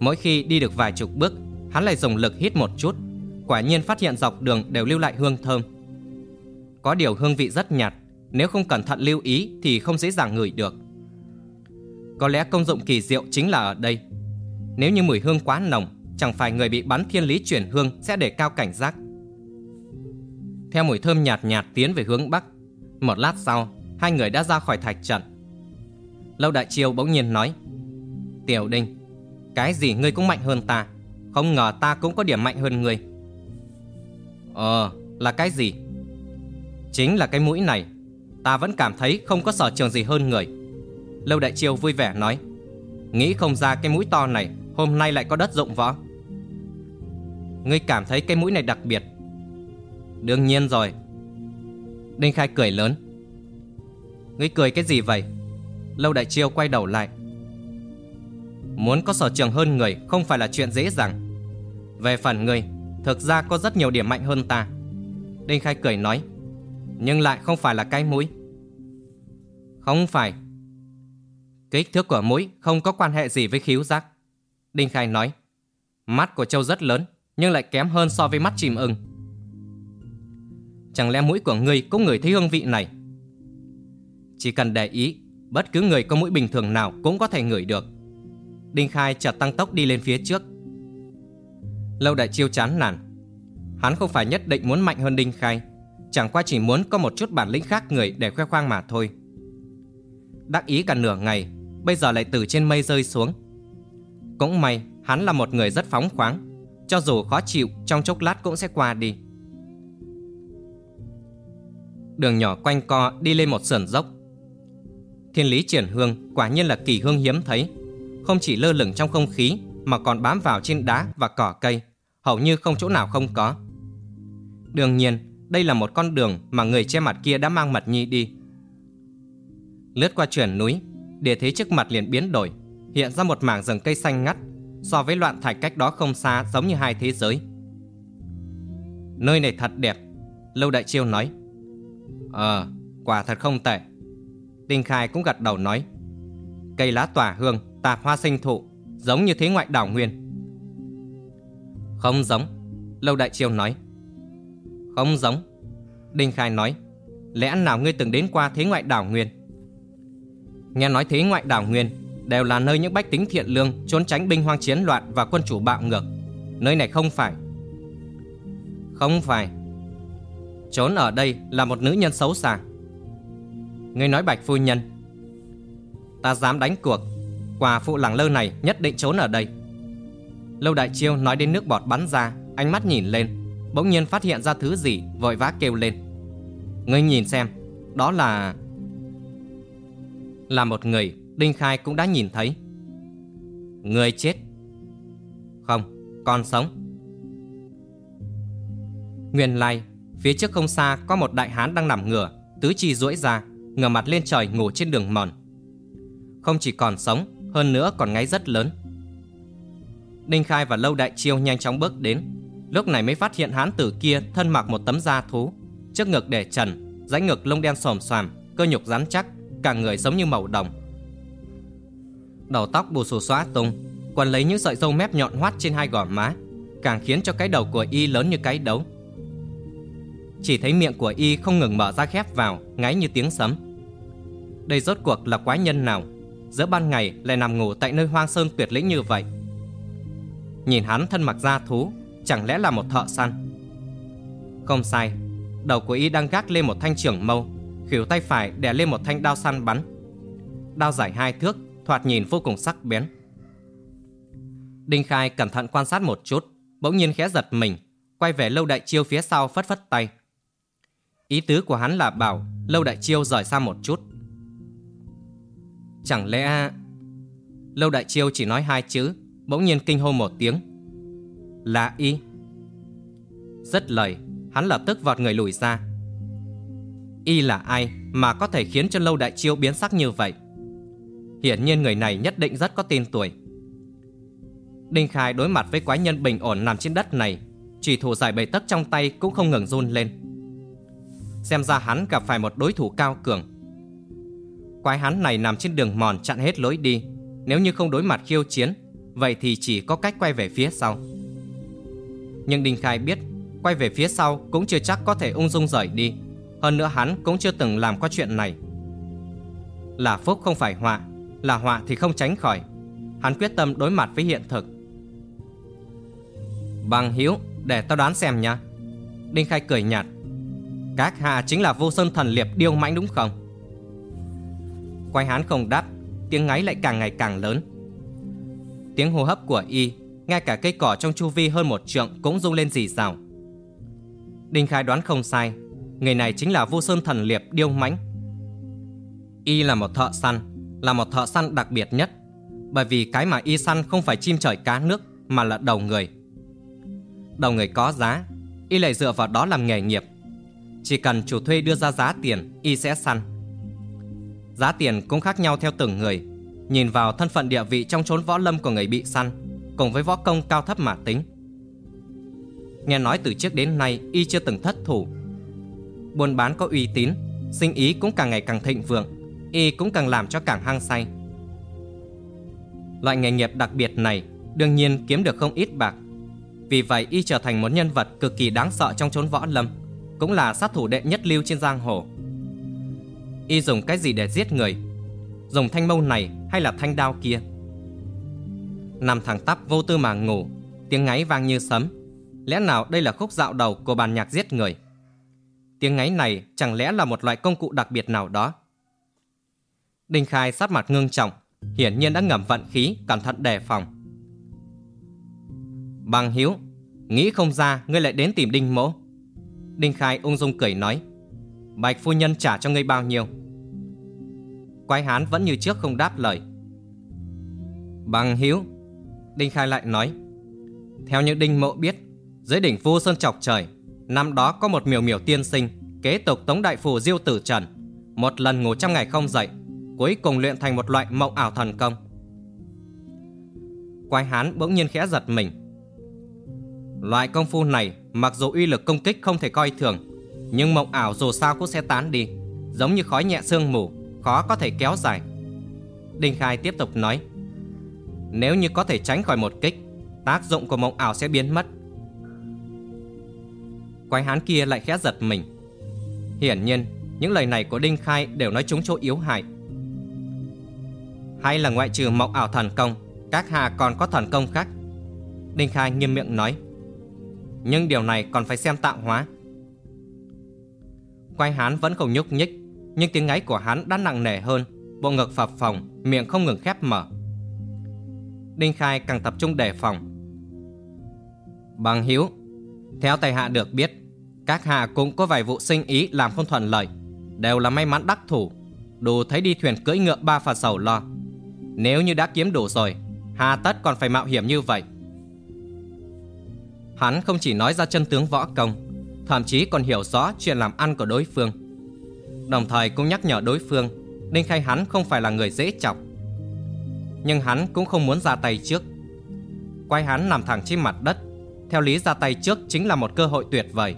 Mỗi khi đi được vài chục bước, Hắn lại dùng lực hít một chút, Quả nhiên phát hiện dọc đường đều lưu lại hương thơm. Có điều hương vị rất nhạt, Nếu không cẩn thận lưu ý Thì không dễ dàng ngửi được. Có lẽ công dụng kỳ diệu chính là ở đây. Nếu như mùi hương quá nồng, Chẳng phải người bị bắn thiên lý chuyển hương Sẽ để cao cảnh giác. Theo mùi thơm nhạt nhạt tiến về hướng Bắc, Một lát sau, Hai người đã ra khỏi thạch trận. Lâu Đại Chiêu bỗng nhiên nói, Tiểu Đinh Cái gì ngươi cũng mạnh hơn ta, Không ngờ ta cũng có điểm mạnh hơn ngươi. Ờ là cái gì? Chính là cái mũi này, Ta vẫn cảm thấy không có sở trường gì hơn người. Lâu Đại Chiêu vui vẻ nói, Nghĩ không ra cái mũi to này, Hôm nay lại có đất dụng võ. Ngươi cảm thấy cái mũi này đặc biệt. Đương nhiên rồi. Đinh Khai cười lớn, Ngươi cười cái gì vậy? Lâu Đại Chiêu quay đầu lại. Muốn có sở trường hơn người Không phải là chuyện dễ dàng. Về phần ngươi Thực ra có rất nhiều điểm mạnh hơn ta. Đinh Khai cười nói, Nhưng lại không phải là cái mũi. Không phải. Kích thước của mũi không có quan hệ gì với khíu giác. Đinh Khai nói, Mắt của Châu rất lớn, Nhưng lại kém hơn so với mắt chìm ưng. Chẳng lẽ mũi của ngươi cũng ngửi thấy hương vị này? Chỉ cần để ý Bất cứ người có mũi bình thường nào cũng có thể ngửi được. Đinh Khai chợt tăng tốc đi lên phía trước. Lâu đại chiêu chán nản. Hắn không phải nhất định muốn mạnh hơn Đinh Khai, Chẳng qua chỉ muốn có một chút bản lĩnh khác người để khoe khoang mà thôi. Đắc ý cả nửa ngày, Bây giờ lại từ trên mây rơi xuống. Cũng may, hắn là một người rất phóng khoáng, Cho dù khó chịu, Trong chốc lát cũng sẽ qua đi. Đường nhỏ quanh co đi lên một sườn dốc. Thiên lý triển hương quả nhiên là kỳ hương hiếm thấy. Không chỉ lơ lửng trong không khí Mà còn bám vào trên đá và cỏ cây Hầu như không chỗ nào không có. Đương nhiên Đây là một con đường mà người che mặt kia đã mang mật nhi đi. Lướt qua chuyển núi Địa thế trước mặt liền biến đổi Hiện ra một mảng rừng cây xanh ngắt So với loạn thạch cách đó không xa Giống như hai thế giới. Nơi này thật đẹp Lâu Đại Chiêu nói. Ờ, quả thật không tệ. Đinh Khai cũng gật đầu nói Cây lá tỏa hương, tạp hoa sinh thụ Giống như thế ngoại đảo nguyên Không giống Lâu Đại Chiêu nói. Không giống Đinh Khai nói. Lẽ nào ngươi từng đến qua thế ngoại đảo nguyên Nghe nói thế ngoại đảo nguyên Đều là nơi những bách tính thiện lương Trốn tránh binh hoang chiến loạn và quân chủ bạo ngược. Nơi này không phải. Không phải. Trốn ở đây là một nữ nhân xấu xa. Ngươi nói bạch phu nhân Ta dám đánh cuộc. Quả phụ lẳng lơ này nhất định trốn ở đây. Lâu đại chiêu nói đến nước bọt bắn ra Ánh mắt nhìn lên Bỗng nhiên phát hiện ra thứ gì Vội vã kêu lên. Ngươi nhìn xem Đó là Là một người Đinh Khai cũng đã nhìn thấy. Người chết. Không, còn sống. Nguyên lai Phía trước không xa có một đại hán đang nằm ngửa Tứ chi duỗi ra Ngửa mặt lên trời ngủ trên đường mòn. Không chỉ còn sống, Hơn nữa còn ngáy rất lớn. Đinh Khai và Lâu Đại Chiêu nhanh chóng bước đến. Lúc này mới phát hiện hán tử kia Thân mặc một tấm da thú, Trước ngực để trần Dãy ngực lông đen xòm xoàm, Cơ nhục rắn chắc, Cả người giống như màu đồng. Đầu tóc bù xù xóa tung, Quần lấy những sợi râu mép nhọn hoắt trên hai gò má, Càng khiến cho cái đầu của y lớn như cái đấu chỉ thấy miệng của y không ngừng mở ra khép vào, Ngáy như tiếng sấm. Đây rốt cuộc là quái nhân nào? Giữa ban ngày lại nằm ngủ tại nơi hoang sơn tuyệt lĩnh như vậy. Nhìn hắn thân mặc da thú, Chẳng lẽ là một thợ săn? Không sai, Đầu của y đang gác lên một thanh trưởng mâu, Khỉu tay phải đè lên một thanh đao săn bắn. Đao dài hai thước, Thoạt nhìn vô cùng sắc bén. Đinh Khai cẩn thận quan sát một chút, Bỗng nhiên khẽ giật mình, Quay về lâu đại chiêu phía sau phất phất tay. Ý tứ của hắn là bảo Lâu Đại Chiêu rời xa một chút. Chẳng lẽ Lâu Đại Chiêu chỉ nói hai chữ, Bỗng nhiên kinh hô một tiếng? Là y. Rất lời, Hắn lập tức vọt người lùi ra. Y là ai Mà có thể khiến cho Lâu Đại Chiêu biến sắc như vậy? Hiển nhiên người này nhất định rất có tên tuổi. Đinh Khai đối mặt với quái nhân bình ổn nằm trên đất này, Chỉ thủ giải bầy tất trong tay cũng không ngừng run lên. Xem ra hắn gặp phải một đối thủ cao cường. Quái hắn này nằm trên đường mòn chặn hết lối đi. Nếu như không đối mặt khiêu chiến, Vậy thì chỉ có cách quay về phía sau. Nhưng Đinh Khai biết, Quay về phía sau cũng chưa chắc có thể ung dung rời đi. Hơn nữa hắn cũng chưa từng làm qua chuyện này. Là phúc không phải họa, Là họa thì không tránh khỏi. Hắn quyết tâm đối mặt với hiện thực. Bằng hiếu, Để tao đoán xem nha. Đinh Khai cười nhạt các hạ chính là vô sơn thần liệp điêu mãnh đúng không Quay hán không đáp Tiếng ngáy lại càng ngày càng lớn Tiếng hô hấp của y, ngay cả cây cỏ trong chu vi hơn một trượng cũng rung lên rì rào. Đinh Khai đoán không sai, người này chính là vô Sơn Thần Liệp Điêu Mãnh. Y là một thợ săn, là một thợ săn đặc biệt nhất, bởi vì cái mà y săn không phải chim trời cá nước mà là đầu người. Đầu người có giá, y lại dựa vào đó làm nghề nghiệp. Chỉ cần chủ thuê đưa ra giá tiền, y sẽ săn. Giá tiền cũng khác nhau theo từng người, nhìn vào thân phận địa vị trong chốn võ lâm của người bị săn, cùng với võ công cao thấp mà tính. Nghe nói từ trước đến nay y chưa từng thất thủ. Buôn bán có uy tín, sinh ý cũng càng ngày càng thịnh vượng, y cũng càng làm cho càng hăng say. Loại nghề nghiệp đặc biệt này đương nhiên kiếm được không ít bạc. Vì vậy y trở thành một nhân vật cực kỳ đáng sợ trong chốn võ lâm, cũng là sát thủ đệ nhất lưu trên giang hồ. Y dùng cái gì để giết người? Dùng thanh mâu này hay là thanh đao kia? Nằm thẳng tắp vô tư mà ngủ, tiếng ngáy vang như sấm. Lẽ nào đây là khúc dạo đầu của bàn nhạc giết người? Tiếng ngáy này chẳng lẽ là một loại công cụ đặc biệt nào đó? Đinh Khai sát mặt ngưng trọng, hiển nhiên đã ngầm vận khí, cẩn thận đề phòng. Bằng hiếu, nghĩ không ra ngươi lại đến tìm Đinh Mỗ. Đinh Khai ung dung cười nói, Bạch phu nhân trả cho ngươi bao nhiêu? Quái hán vẫn như trước không đáp lời. Bằng hiếu, Đinh Khai lại nói, theo như Đinh Mộ biết, dưới đỉnh Vu Sơn Chọc Trời, năm đó có một miều miều tiên sinh, kế tục Tống Đại Phù Diêu Tử Trần, một lần ngủ trăm ngày không dậy, cuối cùng luyện thành một loại mộng ảo thần công. Quái hán bỗng nhiên khẽ giật mình. Loại công phu này mặc dù uy lực công kích không thể coi thường, nhưng mộng ảo dù sao cũng sẽ tán đi, giống như khói nhẹ sương mù, khó có thể kéo dài. Đinh Khai tiếp tục nói, nếu như có thể tránh khỏi một kích, tác dụng của mộng ảo sẽ biến mất. Quái hán kia lại khẽ giật mình. Hiển nhiên, những lời này của Đinh Khai đều nói trúng chỗ yếu hại. Hay là ngoại trừ mộng ảo thần công Các hạ còn có thần công khác Đinh Khai nghiêm miệng nói nhưng điều này còn phải xem tạo hóa. Quay hán vẫn không nhúc nhích, Nhưng tiếng ngáy của hắn đã nặng nề hơn. Bộ ngực phập phồng, Miệng không ngừng khép mở. Đinh Khai càng tập trung đề phòng. Bằng hiếu Theo tài hạ được biết, Các hạ cũng có vài vụ sinh ý làm không thuận lợi, Đều là may mắn đắc thủ. Đủ thấy đi thuyền cưỡi ngựa ba phà sầu lo. Nếu như đã kiếm đủ rồi, Hà tất còn phải mạo hiểm như vậy. Hắn không chỉ nói ra chân tướng võ công, Thậm chí còn hiểu rõ chuyện làm ăn của đối phương. Đồng thời cũng nhắc nhở đối phương, Đinh Khai hắn không phải là người dễ chọc. Nhưng hắn cũng không muốn ra tay trước. Quay hắn nằm thẳng trên mặt đất, Theo lý ra tay trước chính là một cơ hội tuyệt vời.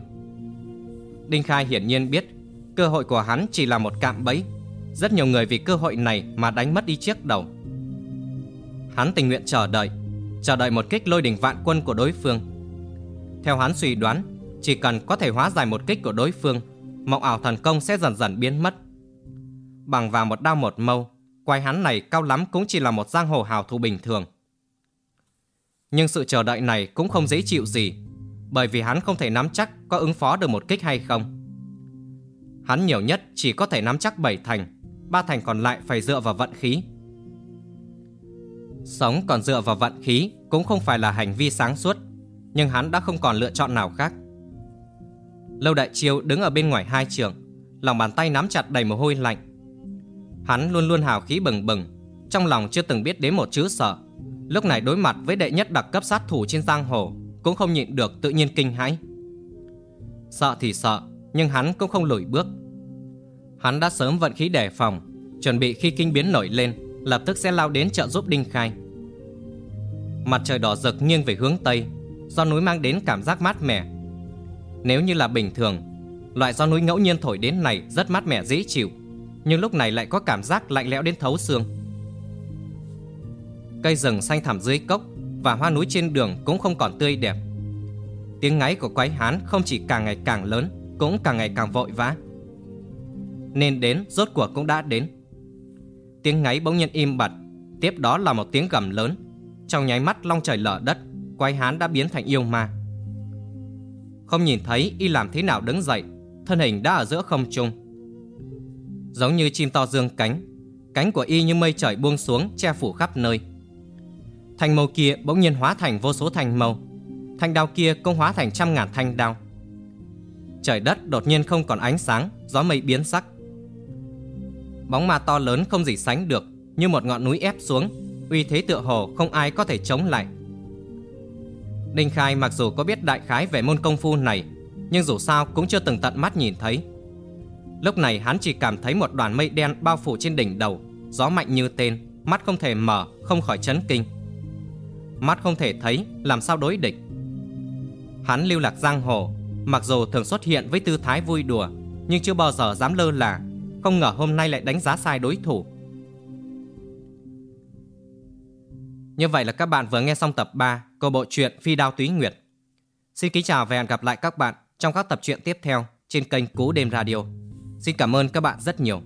Đinh Khai hiển nhiên biết, Cơ hội của hắn chỉ là một cạm bẫy. Rất nhiều người vì cơ hội này mà đánh mất đi chiếc đầu. Hắn tình nguyện chờ đợi Chờ đợi một kích lôi đỉnh vạn quân của đối phương. Theo hắn suy đoán Chỉ cần có thể hóa giải một kích của đối phương Mộng ảo thần công sẽ dần dần biến mất. Bằng vào một đao một mâu Quái hắn này cao lắm cũng chỉ là một giang hồ hào thủ bình thường. Nhưng sự chờ đợi này cũng không dễ chịu gì Bởi vì hắn không thể nắm chắc có ứng phó được một kích hay không. Hắn nhiều nhất chỉ có thể nắm chắc bảy thành Ba thành còn lại phải dựa vào vận khí. Sống còn dựa vào vận khí cũng không phải là hành vi sáng suốt, nhưng hắn đã không còn lựa chọn nào khác. Lâu Đại Chiêu đứng ở bên ngoài hai trường, lòng bàn tay nắm chặt đầy mồ hôi lạnh. Hắn luôn luôn hào khí bừng bừng, trong lòng chưa từng biết đến một chữ sợ. Lúc này đối mặt với đệ nhất đặc cấp sát thủ trên giang hồ, cũng không nhịn được tự nhiên kinh hãi. Sợ thì sợ, nhưng hắn cũng không lùi bước. Hắn đã sớm vận khí đề phòng, chuẩn bị khi kinh biến nổi lên, lập tức sẽ lao đến trợ giúp Đinh Khai. Mặt trời đỏ rực nghiêng về hướng Tây, do núi mang đến cảm giác mát mẻ. Nếu như là bình thường, loại gió núi ngẫu nhiên thổi đến này rất mát mẻ dễ chịu, nhưng lúc này lại có cảm giác lạnh lẽo đến thấu xương. Cây rừng xanh thẳm dưới cốc và hoa núi trên đường cũng không còn tươi đẹp. Tiếng ngáy của quái hán không chỉ càng ngày càng lớn, cũng càng ngày càng vội vã. Nên đến, rốt cuộc cũng đã đến. Tiếng ngáy bỗng nhiên im bặt Tiếp đó là một tiếng gầm lớn Trong nháy mắt long trời lở đất Quái hán đã biến thành yêu ma Không nhìn thấy y làm thế nào đứng dậy Thân hình đã ở giữa không trung Giống như chim to dương cánh Cánh của y như mây trời buông xuống Che phủ khắp nơi Thanh màu kia bỗng nhiên hóa thành vô số thanh màu, Thanh đao kia cũng hóa thành trăm ngàn thanh đao. Trời đất đột nhiên không còn ánh sáng, gió mây biến sắc. Bóng ma to lớn không gì sánh được, như một ngọn núi ép xuống, uy thế tựa hồ không ai có thể chống lại. Đinh Khai mặc dù có biết đại khái về môn công phu này, nhưng dù sao cũng chưa từng tận mắt nhìn thấy. Lúc này hắn chỉ cảm thấy một đoàn mây đen bao phủ trên đỉnh đầu, gió mạnh như tên, mắt không thể mở, không khỏi chấn kinh. Mắt không thể thấy, làm sao đối địch. Hắn lưu lạc giang hồ, mặc dù thường xuất hiện với tư thái vui đùa, nhưng chưa bao giờ dám lơ là, không ngờ hôm nay lại đánh giá sai đối thủ. Như vậy là các bạn vừa nghe xong tập 3 của bộ truyện Phi Đao Túy Nguyệt. Xin kính chào và hẹn gặp lại các bạn trong các tập truyện tiếp theo trên kênh Cú Đêm Radio. Xin cảm ơn các bạn rất nhiều.